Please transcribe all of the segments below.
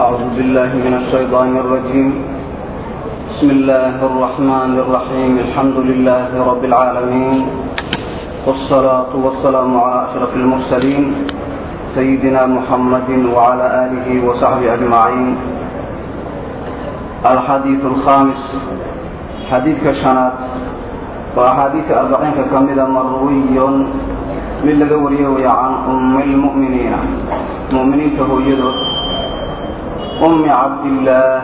أعوذ بالله من الشيطان الرجيم بسم الله الرحمن الرحيم الحمد لله رب العالمين والصلاة والسلام على أشرف المرسلين سيدنا محمد وعلى آله وصحبه أجمعين الحديث الخامس حديث كشنات وأحاديث أربعين كمدة مروي mid laga wariyo way can ummi lmu'miniina mu'miniinta hooyadood ummi cabdillaah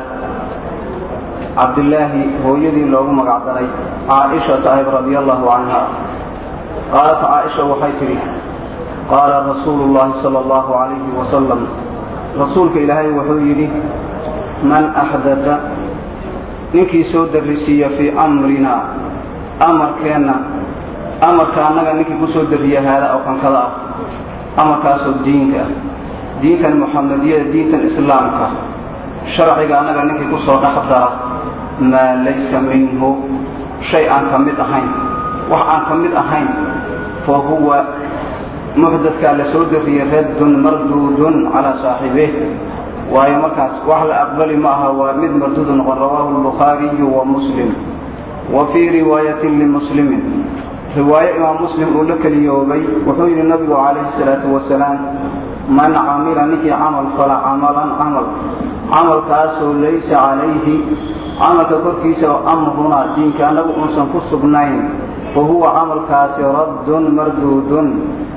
cabdilaahi hooyadii loogu magacdanay caaishata ahyd radi allahu canha qaalat caaisha waxay tidhi qaala rasuulu llahi sal allahu alayhi wasalam rasuulka ilaahay wuxuu yidhi man axdada ninkii soo darrisiiya fii amrinaa amarkeenna amarka annaga ninkii ku soo darriyahaada oo kankada ah amarkaasoo diinka ah diintan muxamadiyada diintan islaamka. Sharciga annaga ninkii ku soo dhex dara maa laysa minhu shay aan ka mid ahayn. Wax aan ka mid ahayn fa huwa muxdadkaa la soo dariyey raddun marduudun calaa saaxibih waayo markaas wax la aqbali ma aha waa mid marduudu noqon rawaahu lbukhaariyu wa muslim. Wa fii riwaayatin limuslimin riwaayo imaam muslim uu la keliyoobay wuxuu yidhi nabigu calayhi salaatu wasalaam man camila ninkii camal fala camalan camal. Camalkaasoo laysa calayhi camalka korkiisa oo amrunaa diinka annagu uusan ku sugnayn fa huwa camalkaasi raddun marduudun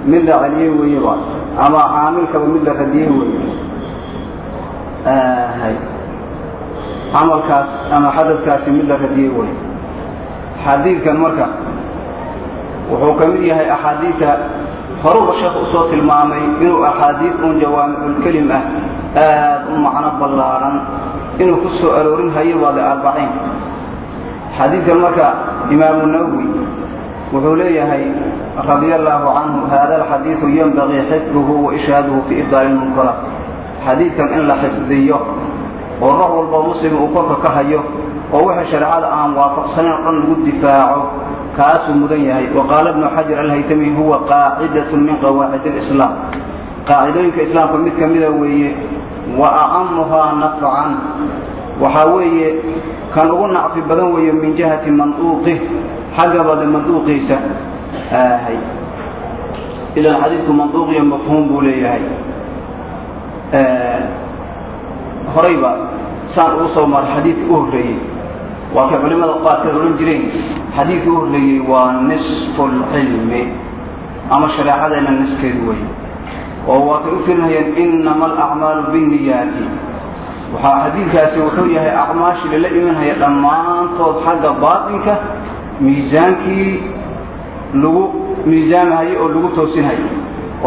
mid la celiyey weeyeba ama caamilkaba mid la radiyey weeye. Camalkaas ama xadadkaasi mid la radiyey weye xadiidkan marka wuxuu ka mid yahay axaadiidta horuba sheekhu u soo tilmaamay inuu axaadiid uun jawaamiculkelim ah aad u macno ballaadhan inuu ku soo aroorin hayo waada arbaciin xadiidkan marka imaamu nawowi wuxuu leeyahay radia allaahu canhu hada alxadiidu yenbagii xifduhu wa ishhaaduhu fii ibdaali lmunkaraat xadiidkan in la xifdiyo oo ruux walboo muslim uu korka ka hayo oo wixii shareecada aan waafaqsanayn o dhan lagu difaaco kaasuu mudan yahay. Waqaala bnu xajar alhaytami huwa qaacidatun min qawaacid lislaam qaacidooyinka islaamka mid ka mida weeye wa acamuhaa nafcan waxaa weeye kan ugu nacfi badan weeye min jihati manduuqih xaggabada manduuqiisa ilan xadiidku manduuqiyo mafhuum buu leeyahay. Horayba saan ugu soo maray xadiidkii u horreeyey waa kay culimada qaarkeed odhan jireen xadiidkii u horreeyey waa nisfu lcilmi ama shareecadeenna niskeedu wey oo waa kay u firinayeen inama alacmaalu binniyaati. Waxaa xadiidkaasi wuxuu yahay acmaashii lala imanhaya dhammaantood xagga baatinka miisaankii lagu miisaamhayo oo lagu toosinhayo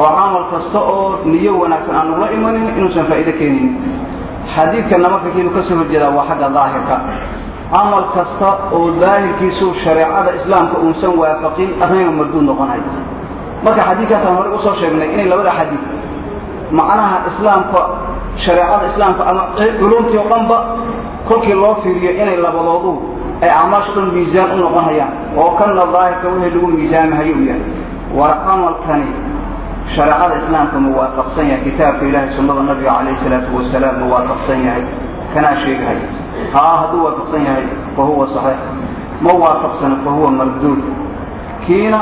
oo camal kasta oo niyo wanaagsan aan lagula imanin inuusan faa'iido keenaynin xadiidkanna marka kiinu ka soo horjeedaa waa xagga daahirka camal kasta oo daahirkiisu shareecada islaamka uusan waafaqin asnaga marduud noqonayo marka xadiidkaasaan horey u soo sheegnay inay labada xadiid macnaha islaamka shareecada islaamka ama culumtii o dhanba kolkii loo fiiriyo inay labadoodu ay acmaasha dhan miisaan u noqon hayaan oo kanna daahirka wixii lagu miisaamahayo u yahay. War camalkani shareecada islaamka ma waafaqsan yahay kitaabka ilahay sunnada nabiga calayhi salaatu wasalaam ma waafaqsan yahay. Kanaa sheegahay haa hadduu waafaqsan yahay fa huwa saxiix. Ma waafaqsano fa huwa marduud kiina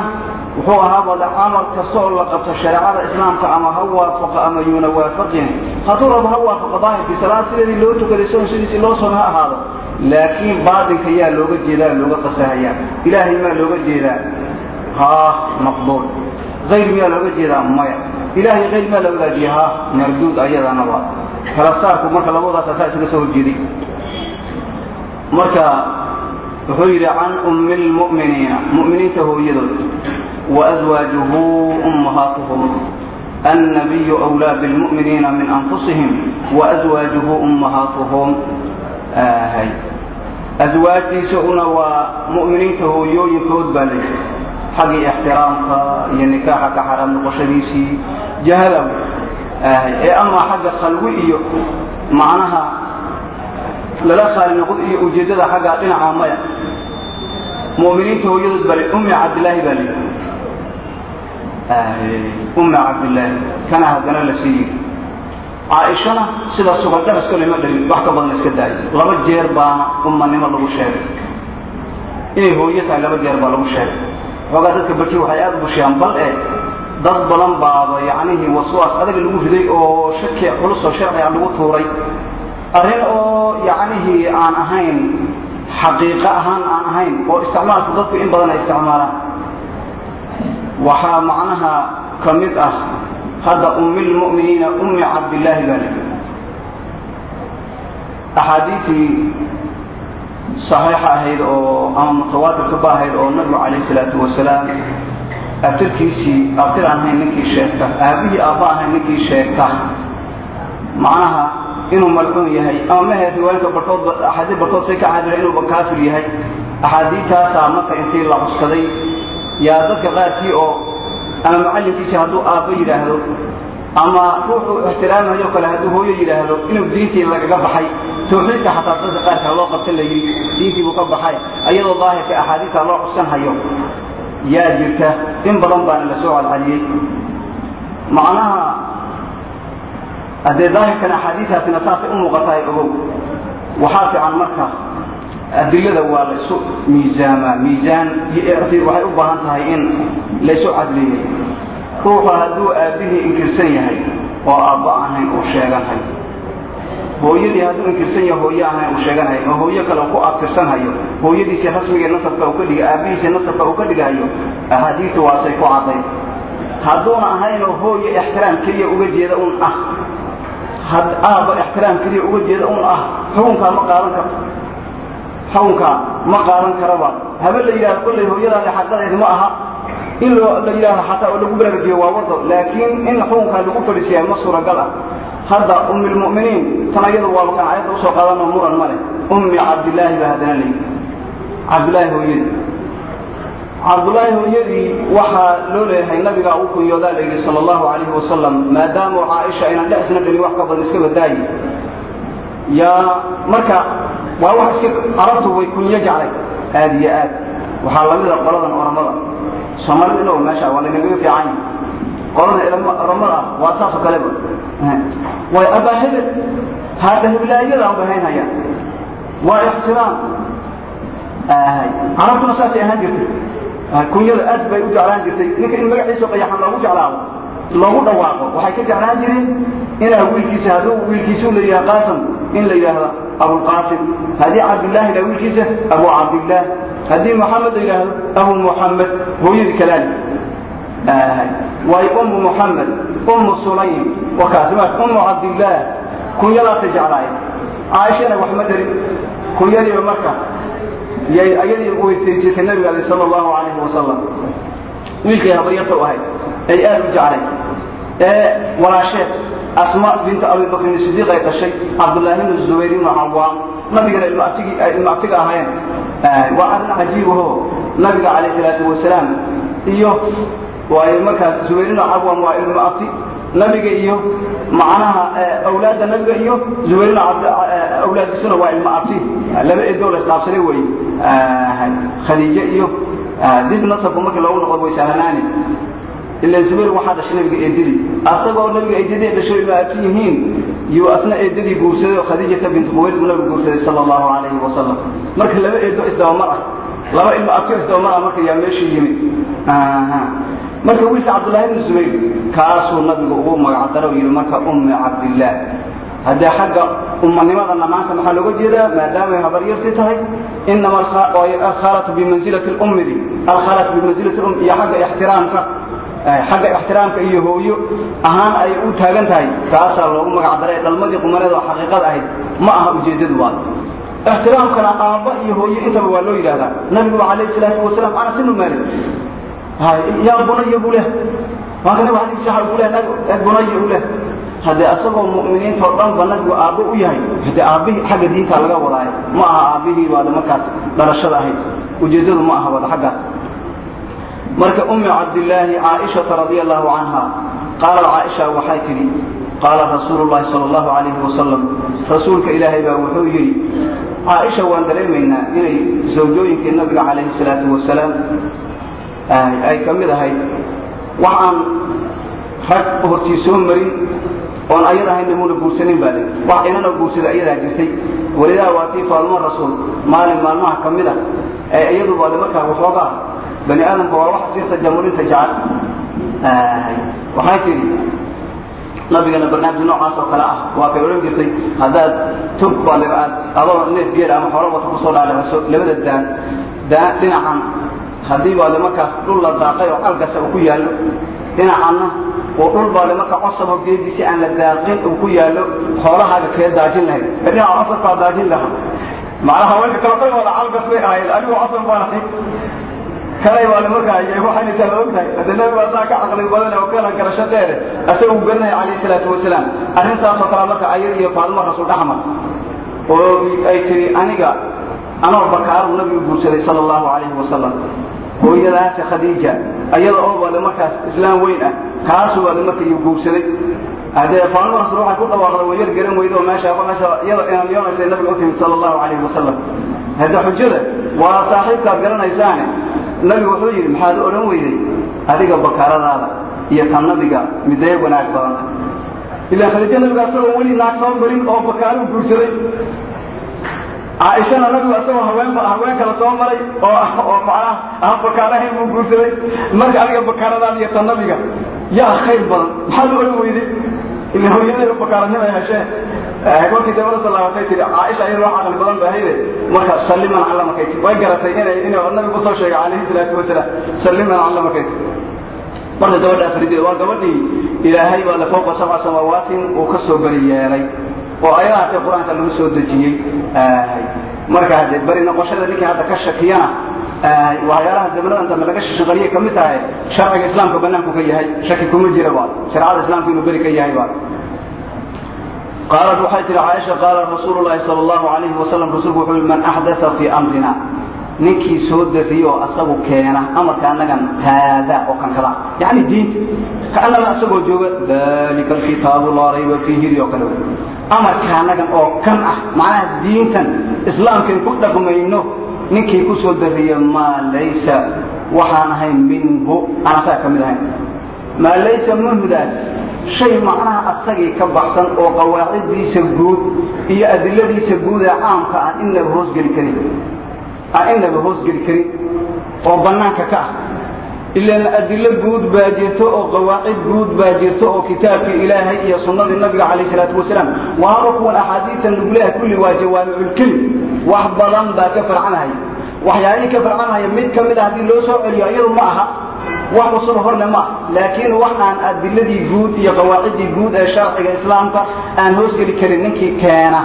wuxuu ahaa wada kasta oo la qabto shareecada islaamka ama ha waafaqa ama yuuna waafaqin. Hadduu rabo ha waafaqa daahirkii salaad sideedii loo tukaday sidiisii loo soome ha ahaado. Laakiin baatinka yaa looga jeedaa looga qasahayaa ilaahay maa looga jeedaa? Haa maqbuul. Ayr miyaa looga jeedaa? Maya. Ilahay ayr maa la wadaajiya ha marduud ayadanaba kala saarku marka labadaas asaa isaga soo horjeeday marka wuxuu yidhi can ummi lmu'miniina mu'miniinta hooyadood. Waaswaajuhu ummahaatuhum. Annabiyu wlaa bilmu'miniina min anfusihim. Waaswaajuhu ummahaatuhum. Aswaajtiisuna waa mu'miniinta hooyooyinkood baa layidhi xaggii ixtiraamka iyo nikaaxa ka xaraam noqoshadiisii jahada ee amaa xagga khalwi iyo macnaha lala khaali noqod iyo ujeeddada xagga dhinaca maya. Mu'miniinta hooyadood baa ummi cabdilaahi baa layidhi. Ummi cabdilaahi kana haddana la sii yidhi caaishana sida sugadar iska lama dhalin wax ka badan iska daayo. Laba jeer baana ummanimo lagu sheegay. Inay hooyo tahay laba jeer baa lagu sheegay. Xoogaa dadka barki waxay aada u bushiyaan bal e dad badan baaba yacnihii waswaas adaga lagu riday oo shaki culus oo sharciga lagu tuuray arrin oo yacnihii aan ahayn xaqiiqo ahaan aan ahayn oo isticmaalku dadku in badan ay isticmaalaan. Waxaa macnaha ka mid ah hadda ummi lmu'miniina ummi cabdillaahi baa lii axaadiitii saxiixa ahayd oo ama mutawaatirka ba ahayd oo nabigu calayh salaatu wasalaam abtirkiisii abtir aan ahayn ninkii sheegta aabihii aabba ahayn ninkii sheegta macnaha inuu malcuun yahay. Ama mahe riwaayinka barkood axaadiis say ka caadira inuuba kaafir yahay. Axaadiitaasaa marka intii la cuskaday yaa dadka qaarkii oo ama macallinkiisi hadduu aabbo yidhaahdo ama ruuxuu ixtiraamayo kale hadduu hooyo yidhaahdo inuu diintii lagaga baxay. Tawxiidka xataa dadka qaarka loo qabta la yidhi diintii buu ka baxay. Ayadoo daahirka axaadiista loo cuskan hayo yaa jirta. In badan baana la soo cadcadiyey macnaha haddee daahirkan axaadiistaasina saasay u muuqatahay ogow waxaa fiican marka adilada waa laysu miisaamaa. Miisaan waxay u baahan tahay in laysu cadleeyay ruuxa hadduu aabbihii inkirsan yahay oo aabba ahayn uu sheeganhay hooyadii hadduu inkirsan yahay hooye ahayn uu sheeganhayo oo hooyo kale ku abtirsanhayo hooyadiisii rasmiga nasabka uu ka dhig aabbihiisii nasabka uu ka dhigahayo axaadiistu waasay ku cadday hadduuna ahaynoo hooye ixtiraam keliya uga jeeda un ah aabba ixtiraam keliya uga jeeda un ah xukunkaa ma qaadan karto xukunkaa ma qaadan karaba. Haba la yidhahdo kollay hooyadaada xaqadeedi ma aha. In la yidhahdo xataa oo lagu baraarujiyo waa wado laakiin in xukunkaa lagu fadhiisiyaa ma suuragal ah hadda ummi lmu'miniin tan ayadu waaba kan ayadda u soo qaadanoo muran ma leh. Ummi cabdillaahi baa haddana leeyi cabdillaahi hooyadii cabdullaahi hooyadii waxaa loo leeyahay nabigaa uu kunyoodaa la yidhi sala allahu calayhi wasalam maadaama caaisha aynan dhexsna dhalin wax ka badan iska badaayi. Yaa marka waa wax iska carabtu way kunyo jeclay. Aada iyo aad. Waxaa lamida qoladan oramada. Soomaalida inow meesha waa laynagaga fiican yahay. Qoladan oramada ah waa saasoo kaleba way abaa hebel haadha heblaayadaan bahaynhaya waa ixtiraam. Carabtuna saasay ahaan jirtay kunyada aad bay u jeclaan jirtay. Ninka in magaciisa qayaxan loogu jeclaado loogu dhawaaqo waxay ka jeclaan jireen inaa wiilkiisa hadduu wiilkiisu la yidhaha qaasim in la yidhaahdo abulqaasim haddii cabdillaahi la wiilkiisa abu cabdillaah. Haddii moxamed la yidhaahdo abu muxamed hooyadii kalaali way ummu muxamed ummu sulaym wakaasimaas ummu cabdillaah. Kunyadaasay jeclaayeen. Caaishana wax ma darin kunyadiiba marka yay ayadii weysaysatay nabiga ale sala allahu calayhi wasalam wiilkay habaryarta ahayd ay aada u jeclay ee walaasheed asma binta abi bakrin sidiiq ay dhashay cabdullaahi bnu zubayr ibnu cawaam nabigana ay ilmaabtiga ahaayeen. Waa arrin cajiibaho nabiga calayh salaatu wasalaam iyo waayo markaas zubayr ibnu cawaam waa ilmu abti nabiga iyo macnaha awlaadda nabiga iyo zubayr ibnu awlaaddiisuna waa ilma abti. Laba eedoo la isdhaafsaday wey khadiije iyo dib nasabku markii loogu noqdo way sahlanaani ila zubayr waxaa dhashay nabiga eedadii. Asagoo nabiga eedadii dhashay ilma abti yihiin. Yuu asna eedadii guursaday oo khadiijata bint khuwayd buu nabigu guursaday sala allahu calayhi wasalam marka laba eedo isdabamar ah. Laba ilma abti isdabamar ah marka yaa meeshii yimid marka wiilka cabdullahi bni zubayr kaasuu nabigu ugu magacdaro yidhi marka ummi cabdillaah haddee xagga ummanimadana maanta maxaa looga jeedaa? Maadaamay habaryartii tahay. Inama alkhalatu bimansilati lummidi alkhalatu bimansilati um iyo xagga ixtiraamka. Xagga ixtiraamka iyo hooyo ahaan ay u taagan tahay. Kaasaa loogu magacdaray dhalmadii qumaneed oo xaqiiqada ahayd. Ma aha ujeedadu waa ixtiraamkana aabba iyo hooyo intaba waa loo yidhahdaa nabigu calayhi salaatu wasalaam ana sinu maalik yaa bunaya buu leh nabig alay sala buu leh bunaya u leh haddee asagoo mu'miniinta oo dhan ba nabigu aabbo u yahay haddee aabbihii xagga diinta laga wadaayo ma aha aabbihii waada markaas dhalashada ahayd ujeeddadu ma aha wada xaggaas marka ummi cabdillaahi caaishata radia allahu canha qaalat caaisha waxay tidhi qaala rasuulu llahi sala allahu calayhi wasalam rasuulka ilaahay baa wuxuu yidhi caaisha waan dareemaynaa inay zawjooyinkii nabiga calayhi salaatu wasalaam ay ka mid ahayd. Wax aan rag hortii soo marin oon ayad ahayn muna guursanin baa le wax inana guursada ayadaa jirtay. Walidaa waa tii faadumo rasuul maalin maalmaha ka mid a ee iyadu baade markaa waxoogaa bani aadamka waa wax sii tajamulinta jecel. Waxay tidhi nabigana barnaamij noocaas oo kale ah waa kay odhan jirtay haddaad tug baad aad adoo neef geela ama xoolo wata ku soo dhaadhiciso labada daan dhinacan haddii baade markaas dhul la daaqay oo calgasa uu ku yaallo dhinacanna oo dhul baade marka cosabo geediisi aan la daaqin uu ku yaallo xoolahaaga kee daajin lahayd? Dhinaca cosabkaa daajin lahaa. Macnaha haweenka kale dhan wada calgas bay ahayd anigu cosab baan ahay kalay waale markaa waxaynaysaa la ogtahay hadde nabi baa saa ka caqli badan oo kala garasho dheere isaga uu garanaya calayhi salaatu wasalaam arrintaasoo kale marka ayad iyo faadimo rasuul axmar oo ay tiri aniga anoo bakaaru nabigu guursaday sala allahu calayhi wasalam hooyadaasi khadiija ayada oo baade markaas islaam weyn ah kaasuu baade marka iyu guursaday. Rasuul waxay ku dhawaaqday way yar garan weyda oo meesha meesha iyada inamyoonaysa nabiga u timid sala allahu calayhi wasalam hadde xujada waa saaxiibkaad garanaysaane nabigu wuxuu yidhi maxaad odhan weyday? Adiga bakaaradaada iyo tan nabiga midee wanaag badan? Ilaa khadiijo nabiga asagoo weli naag soo marin oo bakaaru guursaday caaishana nabigu asagoo haweenba haween kala soo maray oo oo macnaha aan bakaarahayn buu guursaday. Marka adiga bakaaradaada iyo tan nabiga yaa khayr badan. Maxaad odhan weyday? Ila hooyadayba bakaaranimo ay hesheen kolkii dabada salaamatay tii caaisha iyada wax aqli badan ba marka salliman callamakay tii way garatay inay inuu nabigu ku soo sheegay calayhi salaatu wasalaam salliman callamakay tii marka gabadha afrideed waa gabadhii ilaahay baa lafooqa sabca samawaatin uu ka soo beri yeelay oo ayadaha hatee qur'aanka lagu soo dejiyey marka hadde beri noqoshada ninkii hadda ka shakiyana waxyaalaha zamanadan dambe laga shaqaliyay ka mid tahay sharciga islaamka banaanku ka yahay shaki kuma jira ba shareecada islaamka inuu beri ka yahay ba qaalat waxay tihi caaisha qaala rasuulu llahi sala allahu alayhi wasalam rasuulku wuxuu yihi man axdaa fii amrina ninkii soo dariyo oo asagu keena amarka annagan haada oo kan kada yani diinta kaanama asagoo jooga dalika alkitaabu laa rayba fiihi oo kale. Amarka annagan oo kan ah macnaha diintan islaamkayn ku dhaqmayno ninkii ku soo dariyo maa laysa waxaan ahayn minhu aan asaga ka mid ahayn. Maa laysa minhudaas shay macnaha asagii ka baxsan oo qawaaciddiisa guud iyo adiladiisa guud ee caamka aan inaba hoosgeli karin aan inaba hoosgeli karin oo bannaanka ka ah. Ilaan adilo guud baa jirto oo qawaacid guud baa jirto oo kitaabkii ilaahay iyo sunnadii nabiga calayh salaatu wasalaam. Waaba kuwan axaadiitan laguleehay kulli waa jawaamiculkelim wax badan baa ka farcanhaya waxyaalihii ka farcanhaya mid ka mid a haddii loo soo celiyo iyadu ma aha. Wax cusub horle ma laakiin wax aan adiladii guud iyo qawaaciddii guud ee sharciga islaamka aan hoosgeli karin ninkii keena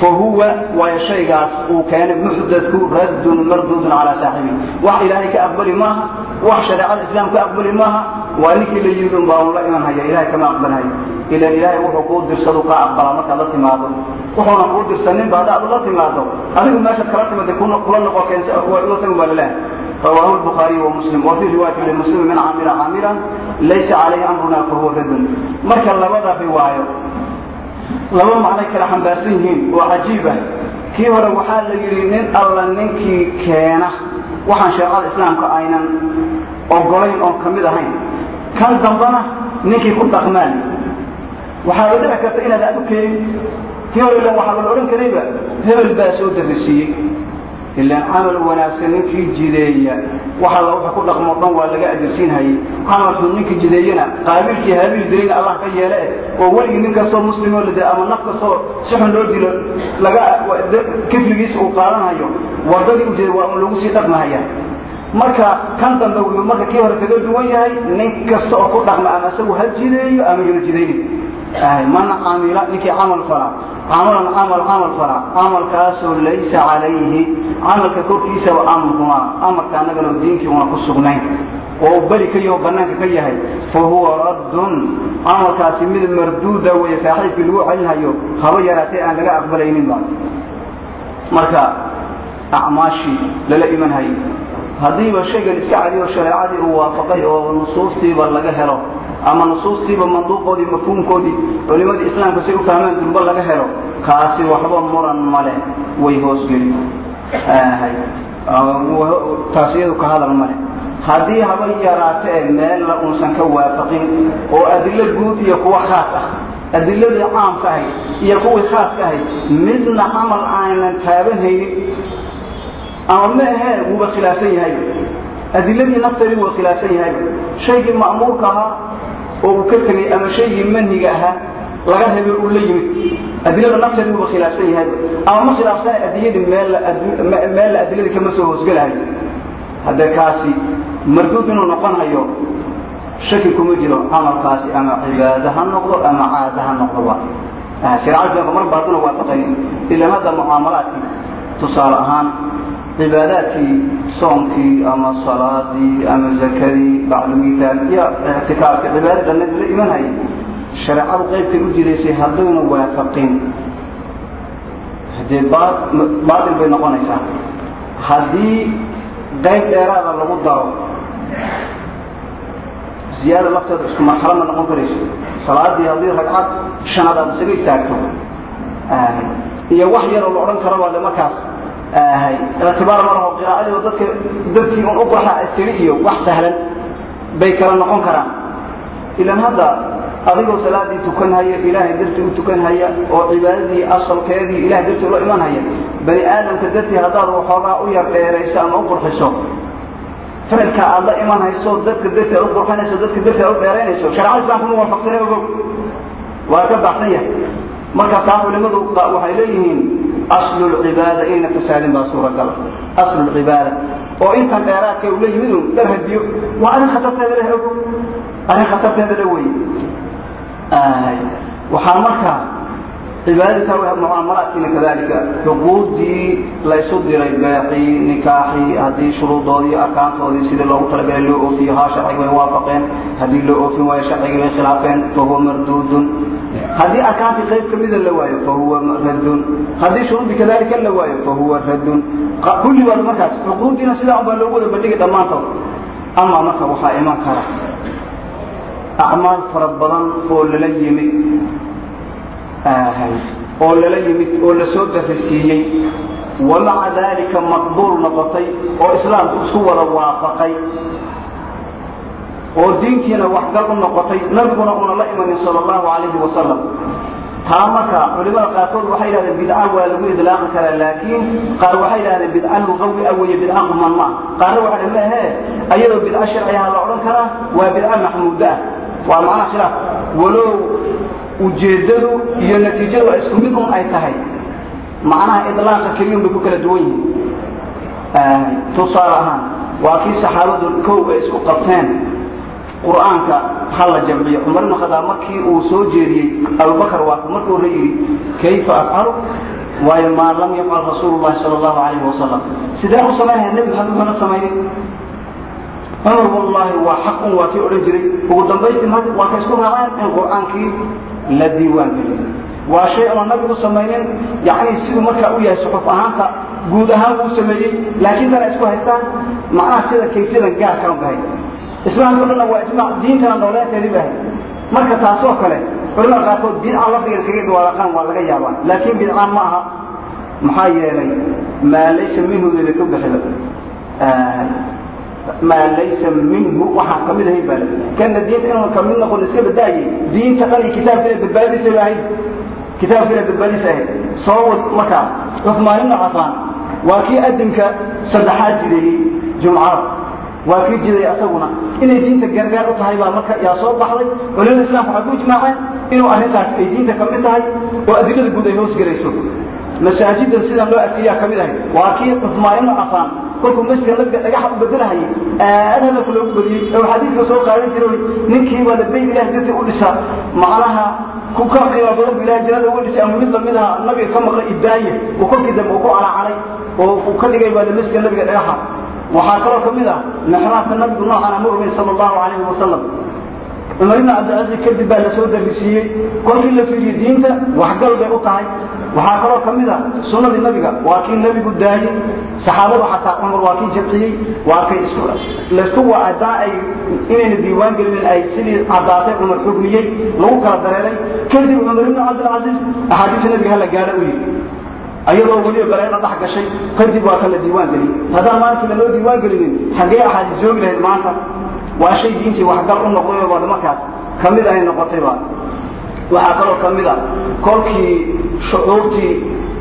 fa huwa waayo shaygaas uu keenay muxdatku raddun marduudun calaa saaxibi wax ilaahay ka aqbali maaha wax shareecada islaam ka aqbali maaha waa ninkii la yimid un baa un la iman haya ilahay kama aqbalhayo ilan ilaahay wuxuu kuu dirsadu kaa aqbalaa markaad la timaado wuxuuna kuu dirsaninba haddaad la timaado adigu meeshaad kala timada kula noqo keensautagun baa laleehay رواه البخاري ومسلم وفي رواية لمسلم من عامل عاملا ليس عليه أمرنا فهو رد marka labada riwaayo laba macnay kala xambaarsan yihiin. Oo cajiiba. Kii hore waxaa la yidhi nin alla ninkii keena. Waxaan shareecada islaamka aynan ogolayn oon ka mid ahayn. Kan dambana ninkii ku dhaqmaan. Waxaa la dhici karta inaad aad u keenin. Kii hore waxaa la odhan karayba hebel baa soo darisiiyey ilaan camal wanaagsan ninkii jideeya. Wax alla wuxuu ku dhaqmo dhan waa laga ajarsiinhayay camalxun ninkii jideeyana qaabiilkii haabiil dilayna allah ka yeele eh oo weligii nin kastoo muslimoo la dila ama naf kastoo si xun loo dilo laga kifligiisa uu qaadanhayo. Wadadii u jiday waa un lagu sii dhaqmahaya. Marka kan dambe wuxuu marka kii hore kaga duwan yahay nin kasta oo ku dhaqma ama isagu ha jideeyo ama yuna jidaynin man camila ninkii camal fala. Camalan camal camal fala. Camalkaasoo laysa calayhi. Camalka korkiisaba amruna amarka annagana diinkii una ku sugnayn. Oo beri ka yaho banaanka ka yahay. Fa huwa raddun. Camalkaasi mid marduuda weeye saaxiibkii lagu celinhayo haba yaraatee aan laga aqbalaynin ba marka acmaashii lala imanhayo haddiiba shaygan iska cadiyo shareecadii uu waafaqay oo nusuustiiba laga helo ama nusuustiiba manduuqoodii mafhuumkoodii culimadii islaamka say u fahmaan durba laga helo kaasi waxba muran male way hoosgeli taas iyadu ka hadal male haddii haba yaraate ee meel la unsan ka waafaqin oo adilo guud iyo kuwa khaas ah adiladii caamka ahayd iyo kuwii khaaska ahayd midna camal aanan taaban haynin ama ma ahee wuuba khilaafsan yahay. Adiladii nafteedii waa khilaafsan yahay. Shaygii ma'muurka ahaa oo uu ka tegey ama shaygii manhiga ahaa laga reebay uu la yimid. Adilada nafteedi wuuba khilaafsan yahay. Ama ma khilaafsana adiyadii meella adiladii kama soo hoosgelahay haddee kaasi marduud inuu noqon hayo shaki kuma jiro. Camalkaasi ama cibaado ha noqdo ama caada ha noqdoba shareecada marba hadduna waafaqayn ilan hadda mucaamalaadkii. Tusaale ahaan cibaadaadkii soonkii ama salaadii ama zakadii bacdu miaal iyo ictikaafkii cibaada dhanad la imanhayay shareecadu qaybkay u jidaysay haddayna waafaqin hadee baatil bay noqonaysaa haddii qayb dheeraada lagu daro ziyaada lafteeda isku marxalo ma noqon karayso salaadii haddii ragcad shanaad aad isaga istaagto iyo wax yaroo la odhan karo waale markaas ictibaar ma laho qiraa'adii dadka dadkii un u baxa tiri iyo wax sahlan bay kala noqon karaan. Ilan hadda adigoo salaadii tukanhaya ilaahay dartii u tukanhaya oo cibaadadii asalkeedii ilahay dartii ula imanhaya bani aadamka dartii haddaad waxoogaa u yar dheerayso ama u qurxiso ficilka aad la iman hayso dadka dartii aad u qurxinayso dadka dartii aad u dheeraynayso shareecada islamka ma waafaqsane ogow waa ka baxsan yahay. Marka taa culimadu waxay leeyihiin aslu lcibaada inayna fasaadin baa suuragal aslu lcibaada oo intan dheeraadka ula yimid dhar hadiyo waa arrin khatarteeda leh arrin khatarteeda le wey waxaa marka cibaadadka mucaamalaadkiina kadalika xuquuqdii laysu diray beecii nikaaxii haddii shuruudoodii arkaantoodii sidii loogu talagalay loo oofiyo haa sharcigi bay waafaqeen haddii loo oofin waayo sharcigii bay khilaafeen fahuwa marduudun. Haddii arkaantii qayb kamida la waayo fahuwa raddun haddii shuruudii kadalika la waayo fahuwa raddun. Kulligood markaas xuquuqdiina sidaa un baa loogu wada bandhigi dhammaantood. Ama marka waxaa iman kara. Acmaal fara badan oo lala yimid oo lala yimid oo la soo darisiiyey wamaca dalika maqbuul noqotay oo islaamku isku wada waafaqay. Oo diinkiina waxgal u noqotay nabiguna una la imanin sal allahu calayhi wasalam taa marka culimada qaarkood waxay yidhahdeen bidca waa lagu idlaaqi karaa laakiin qaar waxay yidhahdeen bidca lugawi ah weeye bidca quman ma qaarna waxa ma ahee ayadoo bidca sharciyaha la odhan karaa waa bidca maxmuuda ah. Waa macnaha khilaaf. Walow ujeeddadu iyo natiijadu waa isku mid un ay tahay. Macnaha idlaaqa keliyun bay ku kala duwan yihiin. Tusaale ahaan waa kii saxaabadu kow ay isku qabteen qur'aanka ha la jamciyo. Cumar ibn khadaab markii uu soo jeediyey abubakar waa markuu hore yidhi kayfa afcalu waayo maa lam yafcal rasuulu llahi sala allahu calayhi wasalam sidee u samaynaya nebi maxamed mana samaynin. Cumar wallahi waa xaq un waa kii odhan jiray. Ugu dambaystii waa ka isku raaceen in qur'aankii la diiwaan geliyo waa shay oona nabigu samaynin yani siduu markaa u yahay suxuf ahaanta guud ahaan wuu sameeyey laakiin tana isku haystaan macnaha sida kayfiyadan gaarka u bahay. Islaamka dhanna waa ijmaac diintana nooleynteedii bahay. Marka taasoo kale culimada qaarkood bidca lafdiga iskaga dhawaaqaan waa laga yaabaa laakiin bidca ma aha. Maxaa yeelay maa laysa minhu deda ka bixiba maa laysa minhu waxaan ka mid ahayn baa kana diinta inuu ka mid noqon iska badaayay diinta iyo kitaabka ina badbaadisa ba ahayd kitaabka ina badbaadisa ahayd soo wad markaa cuثmaan ibna cafaan waa kii adinka saddexaad jideeyey jumcada waa kii jiday asaguna inay diinta gargaar u tahay baa marka yaa soo baxday culimada islamka waxay ku ijmaaceen inuu arrintaas ay diinta ka mid tahay oo adilada guud ay hoos gelayso masaajidan sidaan loo adkeeyaa ka mid ahay waa kii cuثmaan ibna cafaan kolkuu masjidka nabiga dhagaxa u bedelahayay aad hadalka loogu badiyey oo xadiidka soo qaadan jiray ninkiiba labay ilaah dartii u dhisa macnaha ku ka qiimo badan bu ilahay jannada uga dhisay ama mid la mid aha nabiga ka maqlay ibaaye uu kolkii dambe uu ku alacalay oo uu ka dhigay baa masjidka nabiga dhagaxa waxaa kaloo ka mid ah mexraabka nabigu noocana ma ogeyn sala allahu calayhi wasalam cumar ibn cabdilcaziz kadib baa la soo darisiiyey kolkii la fiiriyey diinta waxgal bay u tahay. Waxaa kaloo ka mid a sunnadii nabiga waa kii nebigu daayey. Saxaabadu xataa cumar waa kii jamciyey waa kay laysku wadaa ay inayna diiwaan gelinin ay sidii caddaatay cumar xugmiyey lagu kala dareeray kadib cumar ibn cabdilcaziz axaadiista nabiga hala gaadha u yidhi. Ayadoo weliba baleena dhex gashay kadib waa kala diiwaan geliyey. Haddaan maalintii lanoo diiwaan gelinin xaggee axaadiis joogi lahayd maanta waa shay diintii waxgal u noqday oo markaas. Kamid ay noqotayba waxaa kaloo ka mid a kolkii shucuurtii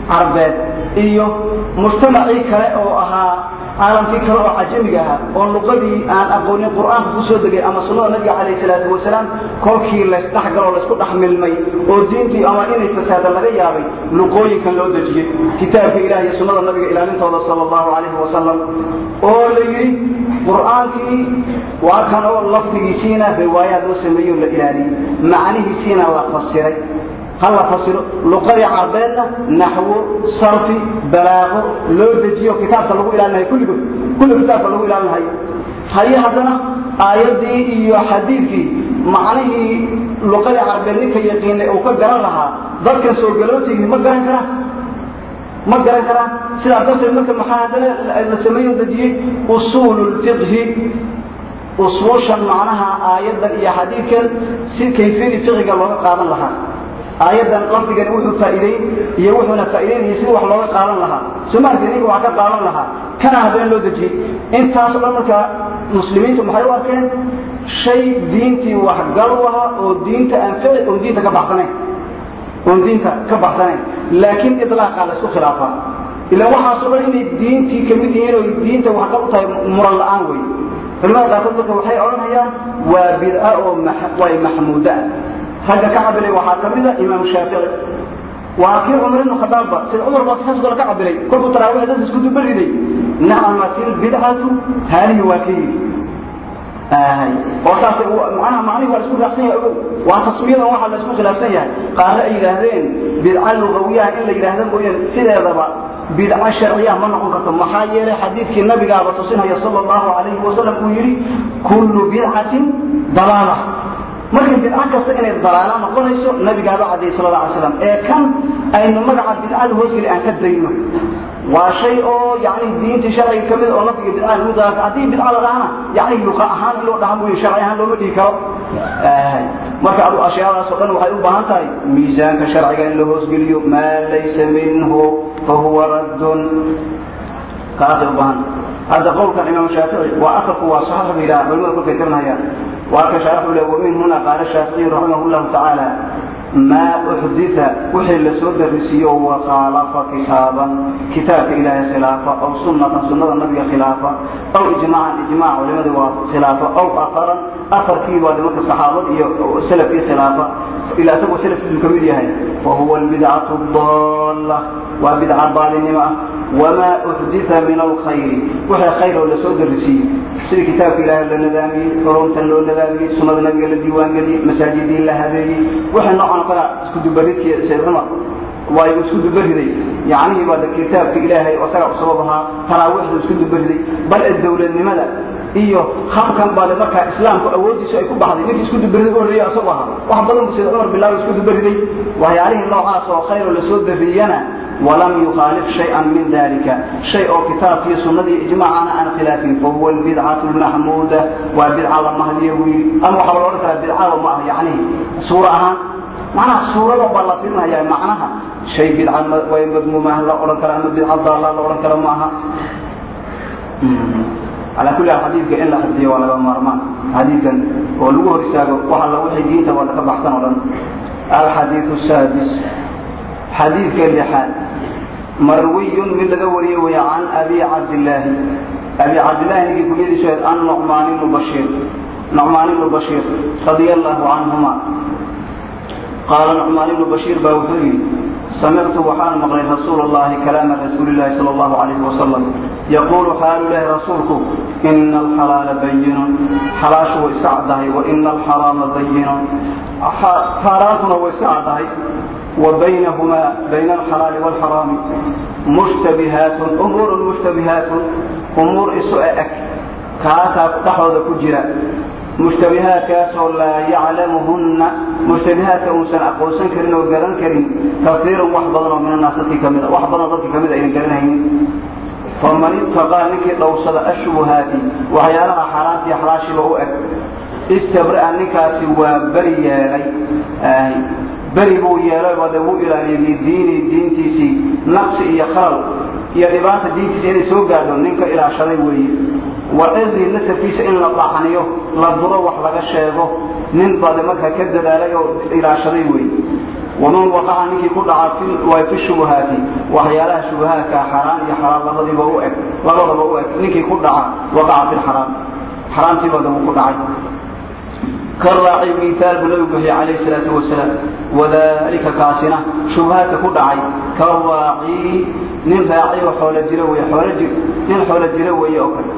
carbeed iyo mujtamacii kale oo ahaa caalamkii kale oo cajamiga ahaa oo luqadii aan aqoonin qur'aanka ku soo degay ama sunnada nabiga calayh salaatu wasalaam kolkii laysdhexgaloo laysku dhex milmay oo diintii ama inay fasaada laga yaabay luqooyinkan loo dejiyey kitaabka ilaah iyo sunnada nabiga ilaalintooda sala allahu calayhi wasalam oo la yidhi qur'aankii waa kan oo lafdigiisiina riwaayaad loo sameeyo la ilaaliyey macnihiisiina la fasiray. Ha la fasiro. Luqadii carbeedna naxwo sarfi balaaqo loo dejiyo. Kitaabka lagu ilaalinayo kulligood kulli kitaabka lagu ilaalinayo haye haddana aayaddii iyo xadiidkii macnihii luqadii carbeed ninka yaqiinay uu ka garan lahaa dadkan soo galootigii ma garan karaan ma garan karaan. Sidaa darteed marka maxaa haddana la sameeyo dejiyey? Usuulu lfiqhi usuushan macnaha aayaddan iyo xadiidkan si kayfiyadii fiqiga looga qaadan lahaa. Aayaddan lafdigan wuxuu faa'iideyn iyo wuxuuna faa'ideynayay sidii wax looga qaadan lahaa. Somaarka ninka wax ka qaadan lahaa. Kana haddana loo dejiyey. Intaasoo dhan marka muslimiintu maxay u arkeen? Shay diintii waxgal ahaa oo diinta anfici oon diinta ka baxsanayn oon diinta ka baxsanayn. Laakiin idlaaqaa la isku khilaafaa ilan waxaasoo dhan inay diintii ka mid yihiin oo diinta waxgal u tahay muran la'aan wey culimada qaarkood marka waxay odhanayaan waa bidca oo way maxmuuda ragga ka cabilay waxaa ka mida imaam shaafici waa kii cumar ibnu khadaabba sida cumar baa saas kale ka cabilay kolkuu taraawix dadka isku dubariday nacmat ilbidcatu haalihi waa ka yidhi oo saas macnaha macnihi waa la isku raacsan yahay ogow. Waa tasmiyadan waxa la isku khilaafsan yahay. Qaarna ay yidhaahdeen bidca lugawiyaha in la yidhaahda mooyaan sideedaba bidca sharciya ma noqon karto. Maxaa yeelay xadiidkii nabigaaba tusinaya sala allahu calayhi wasalam uu yidhi kullu bidcatin dalaala. Marka bidco kasta inay dalaala noqonayso nabigaaba cadayy sal la alay slam ee kan aynu magaca bidcada hoosgeli aan ka dayno waa shay oo yani diintii sharciga ka mid oo lafdiga bidca lagu daa haddii bidca la yani luqa ahaan loo dhaha mooye sharci ahaan looma dhihi karo. Marka adu ashyaadaasoo dhan waxay u baahan tahay miisaanka sharciga in la hoosgeliyo maa laysa minhu fahuwa raddun. Kaasay u hadda qowlkan imaam shaafici waa asalku waa saxiix ba yidhaha culimada kolkay tirinayaan waa ka shaarixu le wamin huna qaala shaaficiyu raximah llahu tacaala maa uxdita wixii la soo darisiiyo kitaaban kitaabka ilaahay khilaafa aw sunnatan sunnada nabiga khilaafa aw ijmaacan ijmac culimada waa khilaafa aw aharan aharkii baa nimanka saxaabada iyo salafkii khilaafa. Ila isagoo salafkiisu ka mid yahay fahuwa albidcatu dalla waa bidca baalinimo ah. Wamaa uxdita min alkhayri wixii khayr oo la soo darisiiyey sidii kitaabka ilaahay la nadaamiyey culumtan loo nadaamiyey sunnada nabiga la diiwaangeliyey masaajidii la habeeyey. Wixii noocan oo kale isku dubaridkii sayd cumar waa isku dubariday yacnihii baa kitaabka ilaahay isaga u sabab ahaa taraawiixdu isku dubariday bal dowladnimada iyo habkan baa markaa islaamku awooddiisu ay ku baxday. Ninkii isku dubariday u horreeya isagu ahaa. Wax badan buu sayd cumar bilaawi isku dubariday waxyaalihii noocaas oo khayr oo la soo dariyana walam yukhaalif shay-an min dalika shay oo kitaabkiiyo sunnadii ijmaacana aan khilaafin fahuwa albidcatu lmaxmuuda waa bidca la mahdiya buu yidhi. Ama waxaa la odhan karaa bidcaba ma ah yacnihi suura ahaan. Macnaha suurada baa la firinaya macnaha. Shay bidca madmuumaah la odhan kara ama bidca daalla la odhan kara ma aha calaa kulli haal xadiidka in la xifdiyo waa laga maarmaan. Xadiidkan oo lagu hor istaago waxa la wixii diinta waa laka baxsan oo dhan. Alxadiidu saadis. Xadiidka lixaad. Marwiyun mid laga wariye wey can abi cabdillaahi. Abi cabdillahi ninkii kunyadiisu ahayd an nucmaan ibnu bashiir. Nucmaan ibnu bashiir radia allahu canhuma qaala nucmaan ibnu bashiir baa wuxuu yidhi samictu waxaan maqlay rasuul allahi kalaama rasuulillahi sala allahu calayhi wasalam yaquulu xaalu lahi rasuulku ina alxalaala bayinun xalaashu way iska caddahay wa ina alxaraama bayinun xaaraantuna way iska caddahay wa baynahumaa bayna alxalaali waalxaraami mushtabihaatun umuurun mushtabihaatun umuur isu eg kaasaa dhexdooda ku jira mushtabihaadkaasoo laa yaclamuhunna mushtabihaadka uusan aqoonsan karin oo garan karin kaiirun wax badan oo min annaas dadkii ka mida wax badan dadkii ka mid aynan garanaynin faman ittaqaa ninkii dhowrsada ashubuhaati waxyaalaha xaaraantiiyo xalaashiba u eg istabraa ninkaasi waa beri yeelay. Beri buu yeelay bade wuu ilaaliyay lidiini diintiisii naqsi iyo khalal iyo dhibaata diintiisa inay soo gaadho ninka ilaashaday weeye wa cirdi nasabkiisa in la dhacniyo la duro wax laga sheego nin baade markaa ka dadaalay oo ilaashaday wey waman waqaca ninkii ku dhaca fi shubuhaati waxyaalaha shubahaadka xaraan iyo xalaal labadiiba u eg labadaba u eg. Ninkii ku dhaca waqaca fi lxaraam xaraamtiibada uu ku dhacay. Karaaci miitaal buu nabigu bixiyey calayhi salaatu wasalaam wadalika kaasina shubahaadka ku dhacay karaaci nin raaci oo xoolo jiro wey xoolo jir nin xoolo jiro weeye oo kale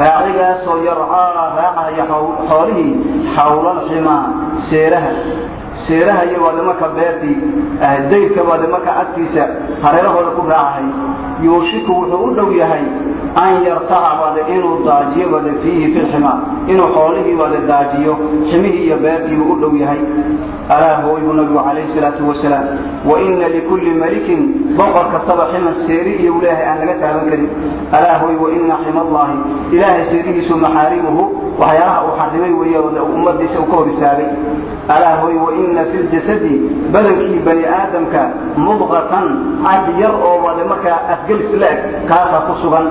raacigaasoo yarcaa raacaya xoolihii xawlalximaa seeraha seeraha iyo waade marka beertii daydka waade marka agtiisa hareerahooda ku raacahay yuushiku wuxuu u dhow yahay an yartaca baade inuu daajiyo baade fiihi fi lximaa inuu xoolihii baade daajiyo. Ximihii iyo beertiibuu u dhow yahay. Alaa hooy buu nabigu calayhi salaatu wasalaam. Wa ina likulli malikin boqor kastaba ximan seeri iyo leeyahay aan laga taaban karin. Alaa hooy wa ina ximallaahi. Ilaahay seerihiisu maxaarimuhu waxyaalaha uu xarimay weeye ummadiisa uu ka hor istaagay alaa hooy ina fi ljasadi badankii bani aadamka mudqatan cad yar oo wade markaa afgelis la-eg kaasaa ku sugan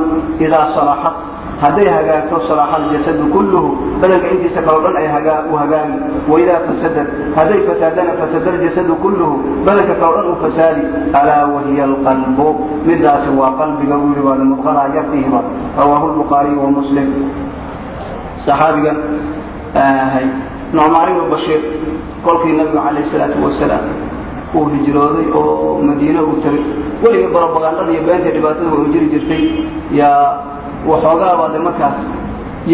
idaa salaxat hadday hagaagto salaxa aljasadu kulluhu badanka intiisa kaloo dhan ay u hagaagi waidaa fasadad hadday fasaadana fasada aljasadu kulluhu badanka kaloo dhan u fasaadi alaa wahiya alqalbu midaasi waa qalbiga uu yihi waada mudqadaa yartihiba rawaahu lbukhaariy wa muslim saxaabigan nucmaan ibnu bashiir kolkii nabigu calayh salaatu wasalaam uu hijrooday oo madiine uu tagay. Weliga barobagandada iyo beenta dhibaatada way jiri jirtay. Yaa waxoogaa baade markaas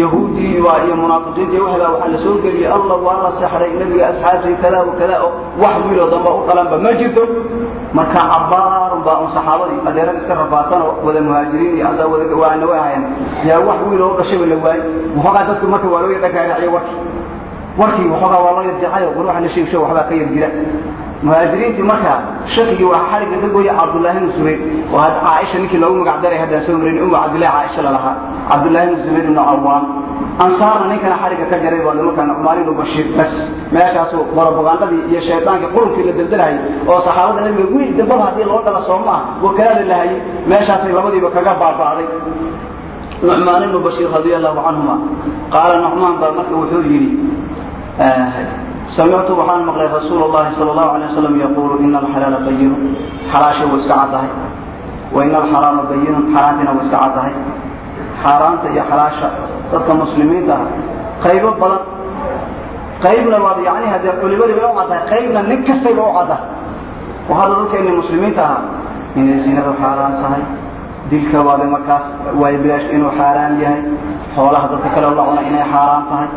yahuudii iyo munaafiqiintii waxbaa waxaa la soo geliyey allah waa la sexray nabiga asxaabtii kada wa kada oo wax wiiloo damba u dhalanba ma jirto. Marka cabaarun baa un saxaabadii adeerad iska rafaadsan oo wada muhaajiriin iyo asaa wada waana way ahayn yaa wax wiiloo dhashayba la waayey. Waxoogaa dadku marka waa loo yadhagaagaciyo warkii warkii waxoogaa waa loo yarjacayo war waxa la sheegsho waxbaa ka yar muhaajiriintii markaa shakigii waa xariga ka gooya cabdullaahi bnu zubayr oo caaisha ninkii loogu magac haddaan soo marin umu cabdillahi caaisha lalahaa cabdullaahi bnu zubayr ibnu cawaam ansaarna ninkana xariga ka jaray baa markaa nucmaan ibnu bashiir. Bas meeshaasuu barobagandadii iyo shaydaankii qurunkii la deldelahayay oo saxaabada nabiga wiil dambaba haddii loo dhala soo maaha wakalaada lahayay meeshaasay labadiiba kaga baaba'day. Nucmaan ibnu bashiir radia allahu canhuma qaala nucmaan baa marka wuxuu yidhi samictu waxaan maqlay rasuul اllahi sal اlahu alay wasalam yaquulu ina alxalaala bayinu xalaasha way iska caddahay wa ina alxaraama bayinun xaaraantiina way iska caddahay xaaraanta iyo xalaasha dadka muslimiinta ah qaybo badan qaybna waad yani haddee culimadii bay u caddahay qaybna nin kastayba u caddahay oo hadda dadkeenni muslimiinta ahaa inay zinadu xaaraan tahay dilka waade markaas waay bilaash inuu xaaraan yahay xoolaha dadka kale la cuna inay xaaraan tahay.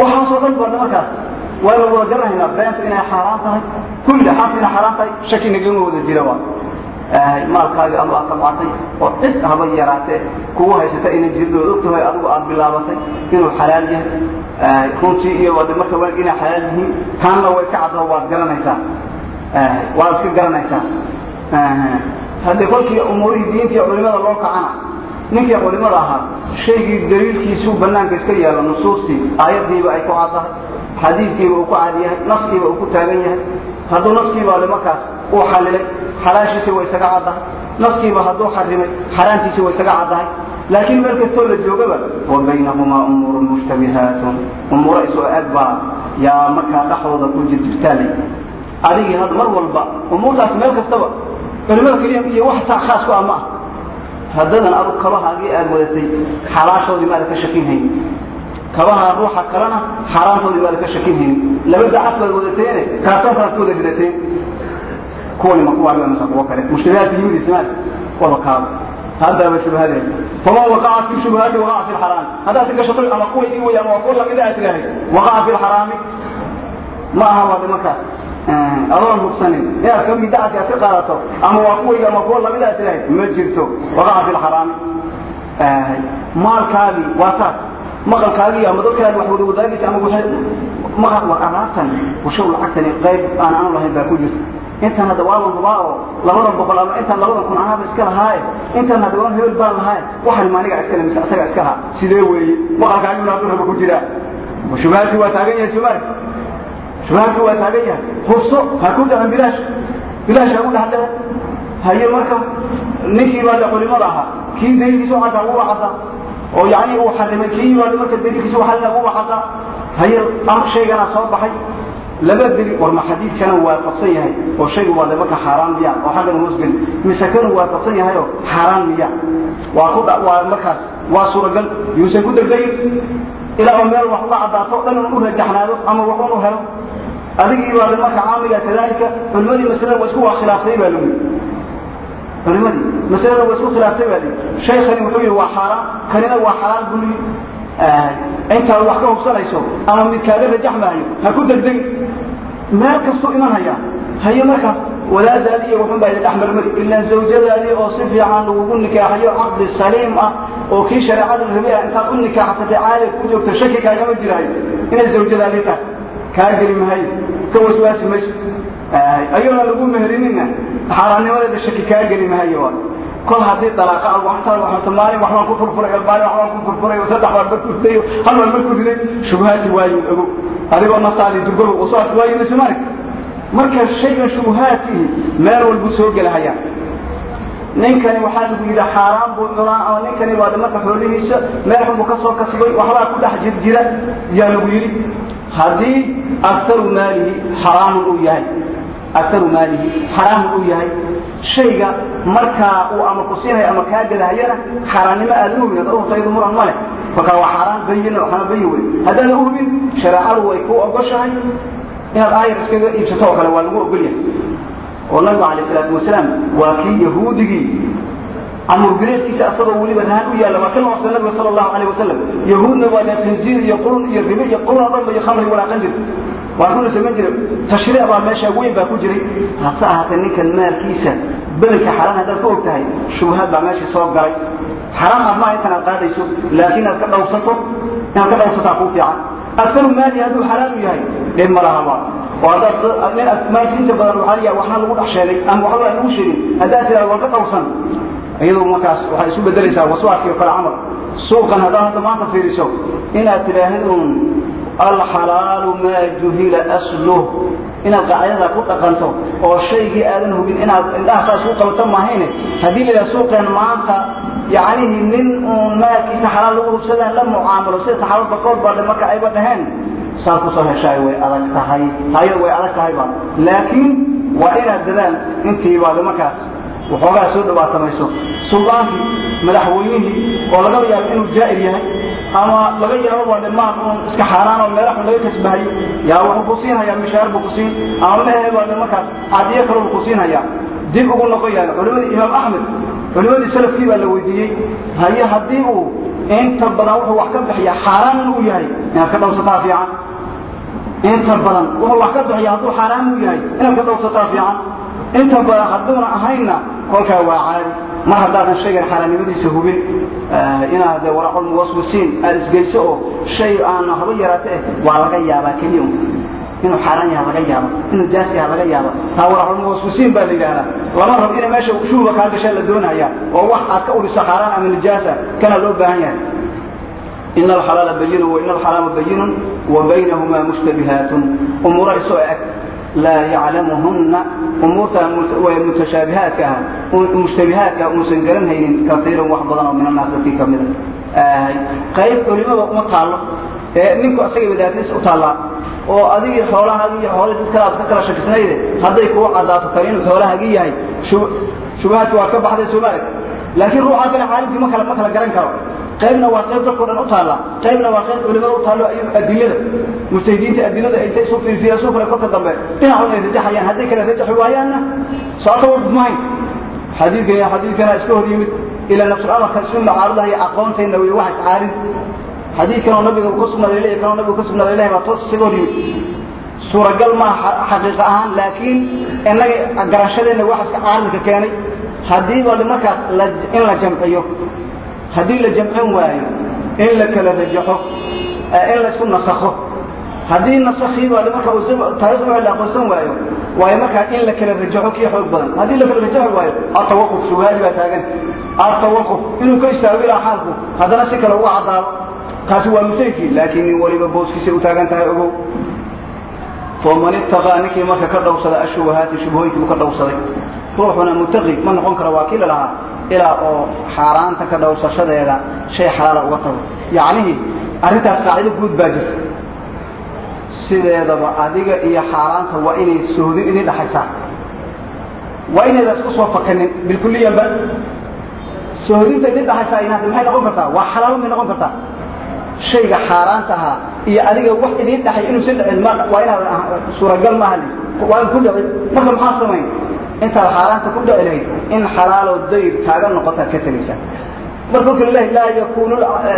Waxaasoo dhan baade markaas waynu wada garanaynaa beenta inay xaaraan tahay. Kulli xaas inay xaaraan tahay shaki nagama wada jira waa. Maalkaagi aad tabcatay oo cid haba yaraatee kugu haysata inay jirdoo ogtahay adigu aad bilaabatay inuu xalaal yahay. Runtii iyo marka wanaag inay xalaal yihiin taanna waa iska caddo waad garanaysaa. Waad iska garanaysaa. Haddii kolkii umuurihii diinta iyo culimada loo kacana ninkii culimada ahaa shaygii daliilkiisuu banaanka iska yaalo nusuustii aayadiiba ay ku caddahay xadiidkiiba uu ku cad yahay naskiiba uu ku taagan yahay. Hadduu naskiiba le uu xalilay xalaashiisi waa isaga caddahay naskiiba hadduu xarimay xaaraantiisi waa isaga caddahay laakiin meel kastoo la joogaba wa baynahumaa umuurun mushtabihaatun. Umuuro isoo eg baa yaa markaa dhexdooda ku jirjirtaale adigii mar walba umuurtaas meel kastaba culimada keliya iyo wax saa khaas ku ah ma ah haddadan adu kabahaagii aad wadatay xalaashoodii maada ka shakin hayn kabaha ruuxa kalena xaaraantoodii maada ka shakin haynin laba dacas baad wadateene kaasantaad ku wada ridateen kuwani ma kuwaa masa kuwo kale. Mushtabihaadka yimid ismaal wada kaaba haddaaba shubhadaysa faman waqaca fi shubuhaati waqaca fi lxaraami haddaad si gashato ama kuwaydii wey ama waa kuwa lamida aad tirahay waqaca fi lxaraami ma aha waa nimankaas adoon hubsanin inaad ka bidacadki aad ka qaadato. Ama waa kuwayga ama kuwa la mid aad tirahay ma jirto. Waqaca fi lxaraami maalkaagii waa saas. Maqalkaagii ama dadkaadi wax wada wadaagaysa ama maqal war alaabtan washow lacagtani qayb aan aanu lahayn baa ku jirta. Intan hadda waaban hubaa oo labadan boqol ama intan labadan kun anaaba iska lahaaye intan hadda waan hebel baan lahaaye waxan maaniga iskale mise asaga iska lahaa. Sidee weeye? Maqalkaagii hadduu raba ku jiraa shubahaadkii waa taagan yahay somaali shubahaadkii waa taagan yahay. Hubso ha ku dhacan bilaash. Bilaash ha ku dhex dhace haye marka ninkii baa de culimada ahaa. Kii daliilkiisa u caddaa uba caddaa oo yani uu xarimay. Kii baa marka daliilkiisa u xalina uba caddaa haye shayganaa soo baxay. Laba deli war ma xadiidkana waafaqsan yahay. Oo shaygu waa marka xaaraan miya. Oo xaggan hoosgeli mise kanu waafaqsan yahay oo xaaraan miya. Waa ku waa markaas waa suuragal. Yuusan ku degdegin ilaa oo meel wax uga caddaato dhan un u rajaxnaado ama wax un u helo adigii baa marka caamiga kadalika culimadii masalada waa isku khilaaftay baa lagu culimadii masalada waa isku khilaaftay baa lagu shaykhani wuxuu yidhi waa xaaraan kanina waa xalaal buu yidhi. Intaad wax ka hubsanayso ama mid kaaga rajax maayo ha ku degdegin meel kastuu iman hayaa marka wadaadaadii iyo wuxun baa dhex marmari ilaan zawjadaadii oo si fiican lagugu nikaaxayo caqdi saliim ah oo kii shareecada rabi ah intaad u nikaaxsatay caali ku joogto shaki kaagama jiraayo. Inay zawjadaadii tahay kaa geli mahayo ka waswaasi mayso ayadoona lagu meherinina xaaraannimadeeda shaki kaa geli mahayo kol haddii dalaaqa alwaxta maalin waxbaan ku furfuray maalin waxbaan ku furfuray saddex baan marku riday hal baan marku riday shubuhaati waayu ogo adigoo naftaadii durgoba usaas waayu mismari marka shaygan shubuhaadkii meel walbu soo gelahaya ninkani waxaa lagu yidhi xaaraan buu cunaa ama ninkani waa marka xoolihiisa meel xun buu ka soo kasbay waxbaa ku dhex jirjira yaa lagu yidhi haddii aktaru maalihi xaraamun uu yahay aktaru maalihi xaraamun uu yahay shayga markaa uu ama ku siinaya ama kaa gadahayana xaaraannimo aad u hubin hadda uhutaydu muran ma leh. Kolkaa waa xaaraan bayin waxaana bayin wey haddaadan u hubin shareecadu way ku ogoshahay inaad aayar iskaga iibsato oo kale waa lagu ogol yahay oo nabigu calayh salaatu wasalaam waa kii yahuudigii amurbireedkiisa asagoo weliba rahan u yaalla waa ka noqsa nabiga sala allahu calayh wasalam yahuudna waa dee khinziir iyo qurun iyo ribe iyo qurun iyo khamri walaaqan jirta. Waa kuna samayn jira tashriic baa meesha weyn baa ku jiray. Hase ahaatee ninkan maalkiisa bedelka xaraan haddaad ka og tahay baa meesha soo galay. Xaraam aad maa intan aad qaadayso laakiin aad ka dhawrsato inaad ka dhawrsataa kuu fiican. Aktaru maali hadduu xalaal u yahay dhib ma lahaba oo haddaad inta badan waxaa lagu dhex ama waxba aan lagu sheegin haddaad tiraado waa ka dhawrsan iyadoo markaas waxay isu bedelaysaa waswaaskii o kale camal. Suuqan haddaad hadda maanta fiiriso inaad tidhaahid uun alxalaalu maa juhila asluh inaad qaacidada ku dhaqanto oo shaygii aadan hubin inaad indhaha saas u qabato mahayne haddii la yidhaha suuqeen maanta yacnihii nin uun maalkiisa xalaal lagu hubsadaan la mucaamalo sida saxaabad bakood baa marka ayba dhaheen. Saa ku soo heshaay way adag tahay hayo way adag tahay ba laakiin waa inaad dadaan intii baad markaas waxoogaa soo dhawaatamayso suldaankii madaxweynihii oo laga yaabo inuu jaa'ir yahay ama laga yaabo waa dhimaan uun iska xaaraan oo meela xun laga kasbahayo yaa wuxuu ku siinhayaa mishaar buu ku siin. Ama mehe baa markaas caadiyo kale buu ku siinhayaa dib ugu noqon yahay culimadii imaam axmed culimadii salafkii baa la weydiiyey haye haddii uu inta badan wuxuu wax ka bixiya xaaraan uu yahay inaad ka dhawsataa fiican. Inta badan wuxuu wax ka bixiya hadduu xaaraan uu yahay inaad ka dhawsataa fiican. Inta badan hadduuna ahaynna kolkaa waa caadi. Mar haddaadan shaygan xaaraannimadiisa hubin. Inaad waraqol muwaswisiin aad isgeyso oo shay aan haba yaraate eh waa laga yaabaa keliya inuu xaaraan yaha laga yaabo. Inuu jaas yaha laga yaabo. Taa waraqol muwaswisiin baa la yidhaahdaa. Lama rabo ina meesha shuuba kaa gashaa la doonaya oo wax aad ka uriso xaaraan ama nijaasa kana loo baahan yahay. Ina alxalaala bayinu waina alxaraama bayinun wa baynahumaa mushtabihaatun. Umuura isoo eg laa yaclamuhunna umuurta mutashaabihaadka ah mushtabihaadka uusan garanhaynin kaiirun wax badan oo min annaas dadkii ka mida qayb culimada uma taallo ee ninku asagay wadaatiis u taallaa oo adigii xoolahaagi iyo xoolahii dad kale aad ka kala shakisnayde hadday kuu caddaato kale inuu xoolahaagii yahay shubahaadki waa ka baxday soomaalia laakiin ruuxa kale caalimkii ma kala ma kala garan karo qaybna waa qayb dadkao dhan u taalla. Qaybna waa qayb culimada u taallo adilada mujtahidiinta adilada ay tay isu fiirfiya kale kolka dambe. Dhinacood ay rajaxayaan hadday kale rajaxi waayaanna. Socota wadmahayn xadiidkan xadiidkana iska hor yimid. Ila nafsul amarka isku macaarudahaya aqoontayna wey wax iscaarid xadiidkan oo nabiga ka sugnaaday leeyahay kan oo nabiga ka sugnaaday leeyahay baa toos isaga hor yimid. Suuragal maaha xaqiiqa ahaan laakiin innaga garashadeenna wax iska caaridka keenay. Haddii ba markaas in la jamciyo haddii la jamcin waayo in la kala rajaxo in laysku nasakho. Haddii nasakhiiba marka taarikhda la aqoonsan waayo waayo markaa in la kala rajaxo kii xoog badan. Haddii la kala rajaxi waayo atawaquf shubahaadi baa taagan. Atawaquf inuu ka istaago ilaa xaalku haddana si kale uga caddaado kaasi waa musayki laakiin nin waliba booskiisay u taagan tahay ogow. Faman ittaqaa ninkii marka ka dhowrsada ashubahaati shubhooyinkii buu ka dhowrsaday ruuxuna mutaqi ma noqon karo waa kii la lahaa ilaa oo xaaraanta ka dhowrsashadeeda shay xalaala uga tago. Yacnihii arrintaas qaacido guud baa jirta. Sideedaba adiga iyo xaaraanta waa inay sohdin idin dhaxaysaa. Waa inayda isku soo fakanin bilkuliyanba sohdinta idin dhaxaysaa inaad maxay noqon kartaa? Waa xalaalo may noqon kartaa. Shayga xaaraanta ahaa iyo adiga wax idin dhaxay inuusan dhicin ma waa inaad suuragal maaha waa in ku dhicin marka maxaad samayn intaad xaaraanta ku dhici lahayd in xalaalo dayr kaaga noqotaad ka tegaysaa marka wuxuu leeyahay laa yakunu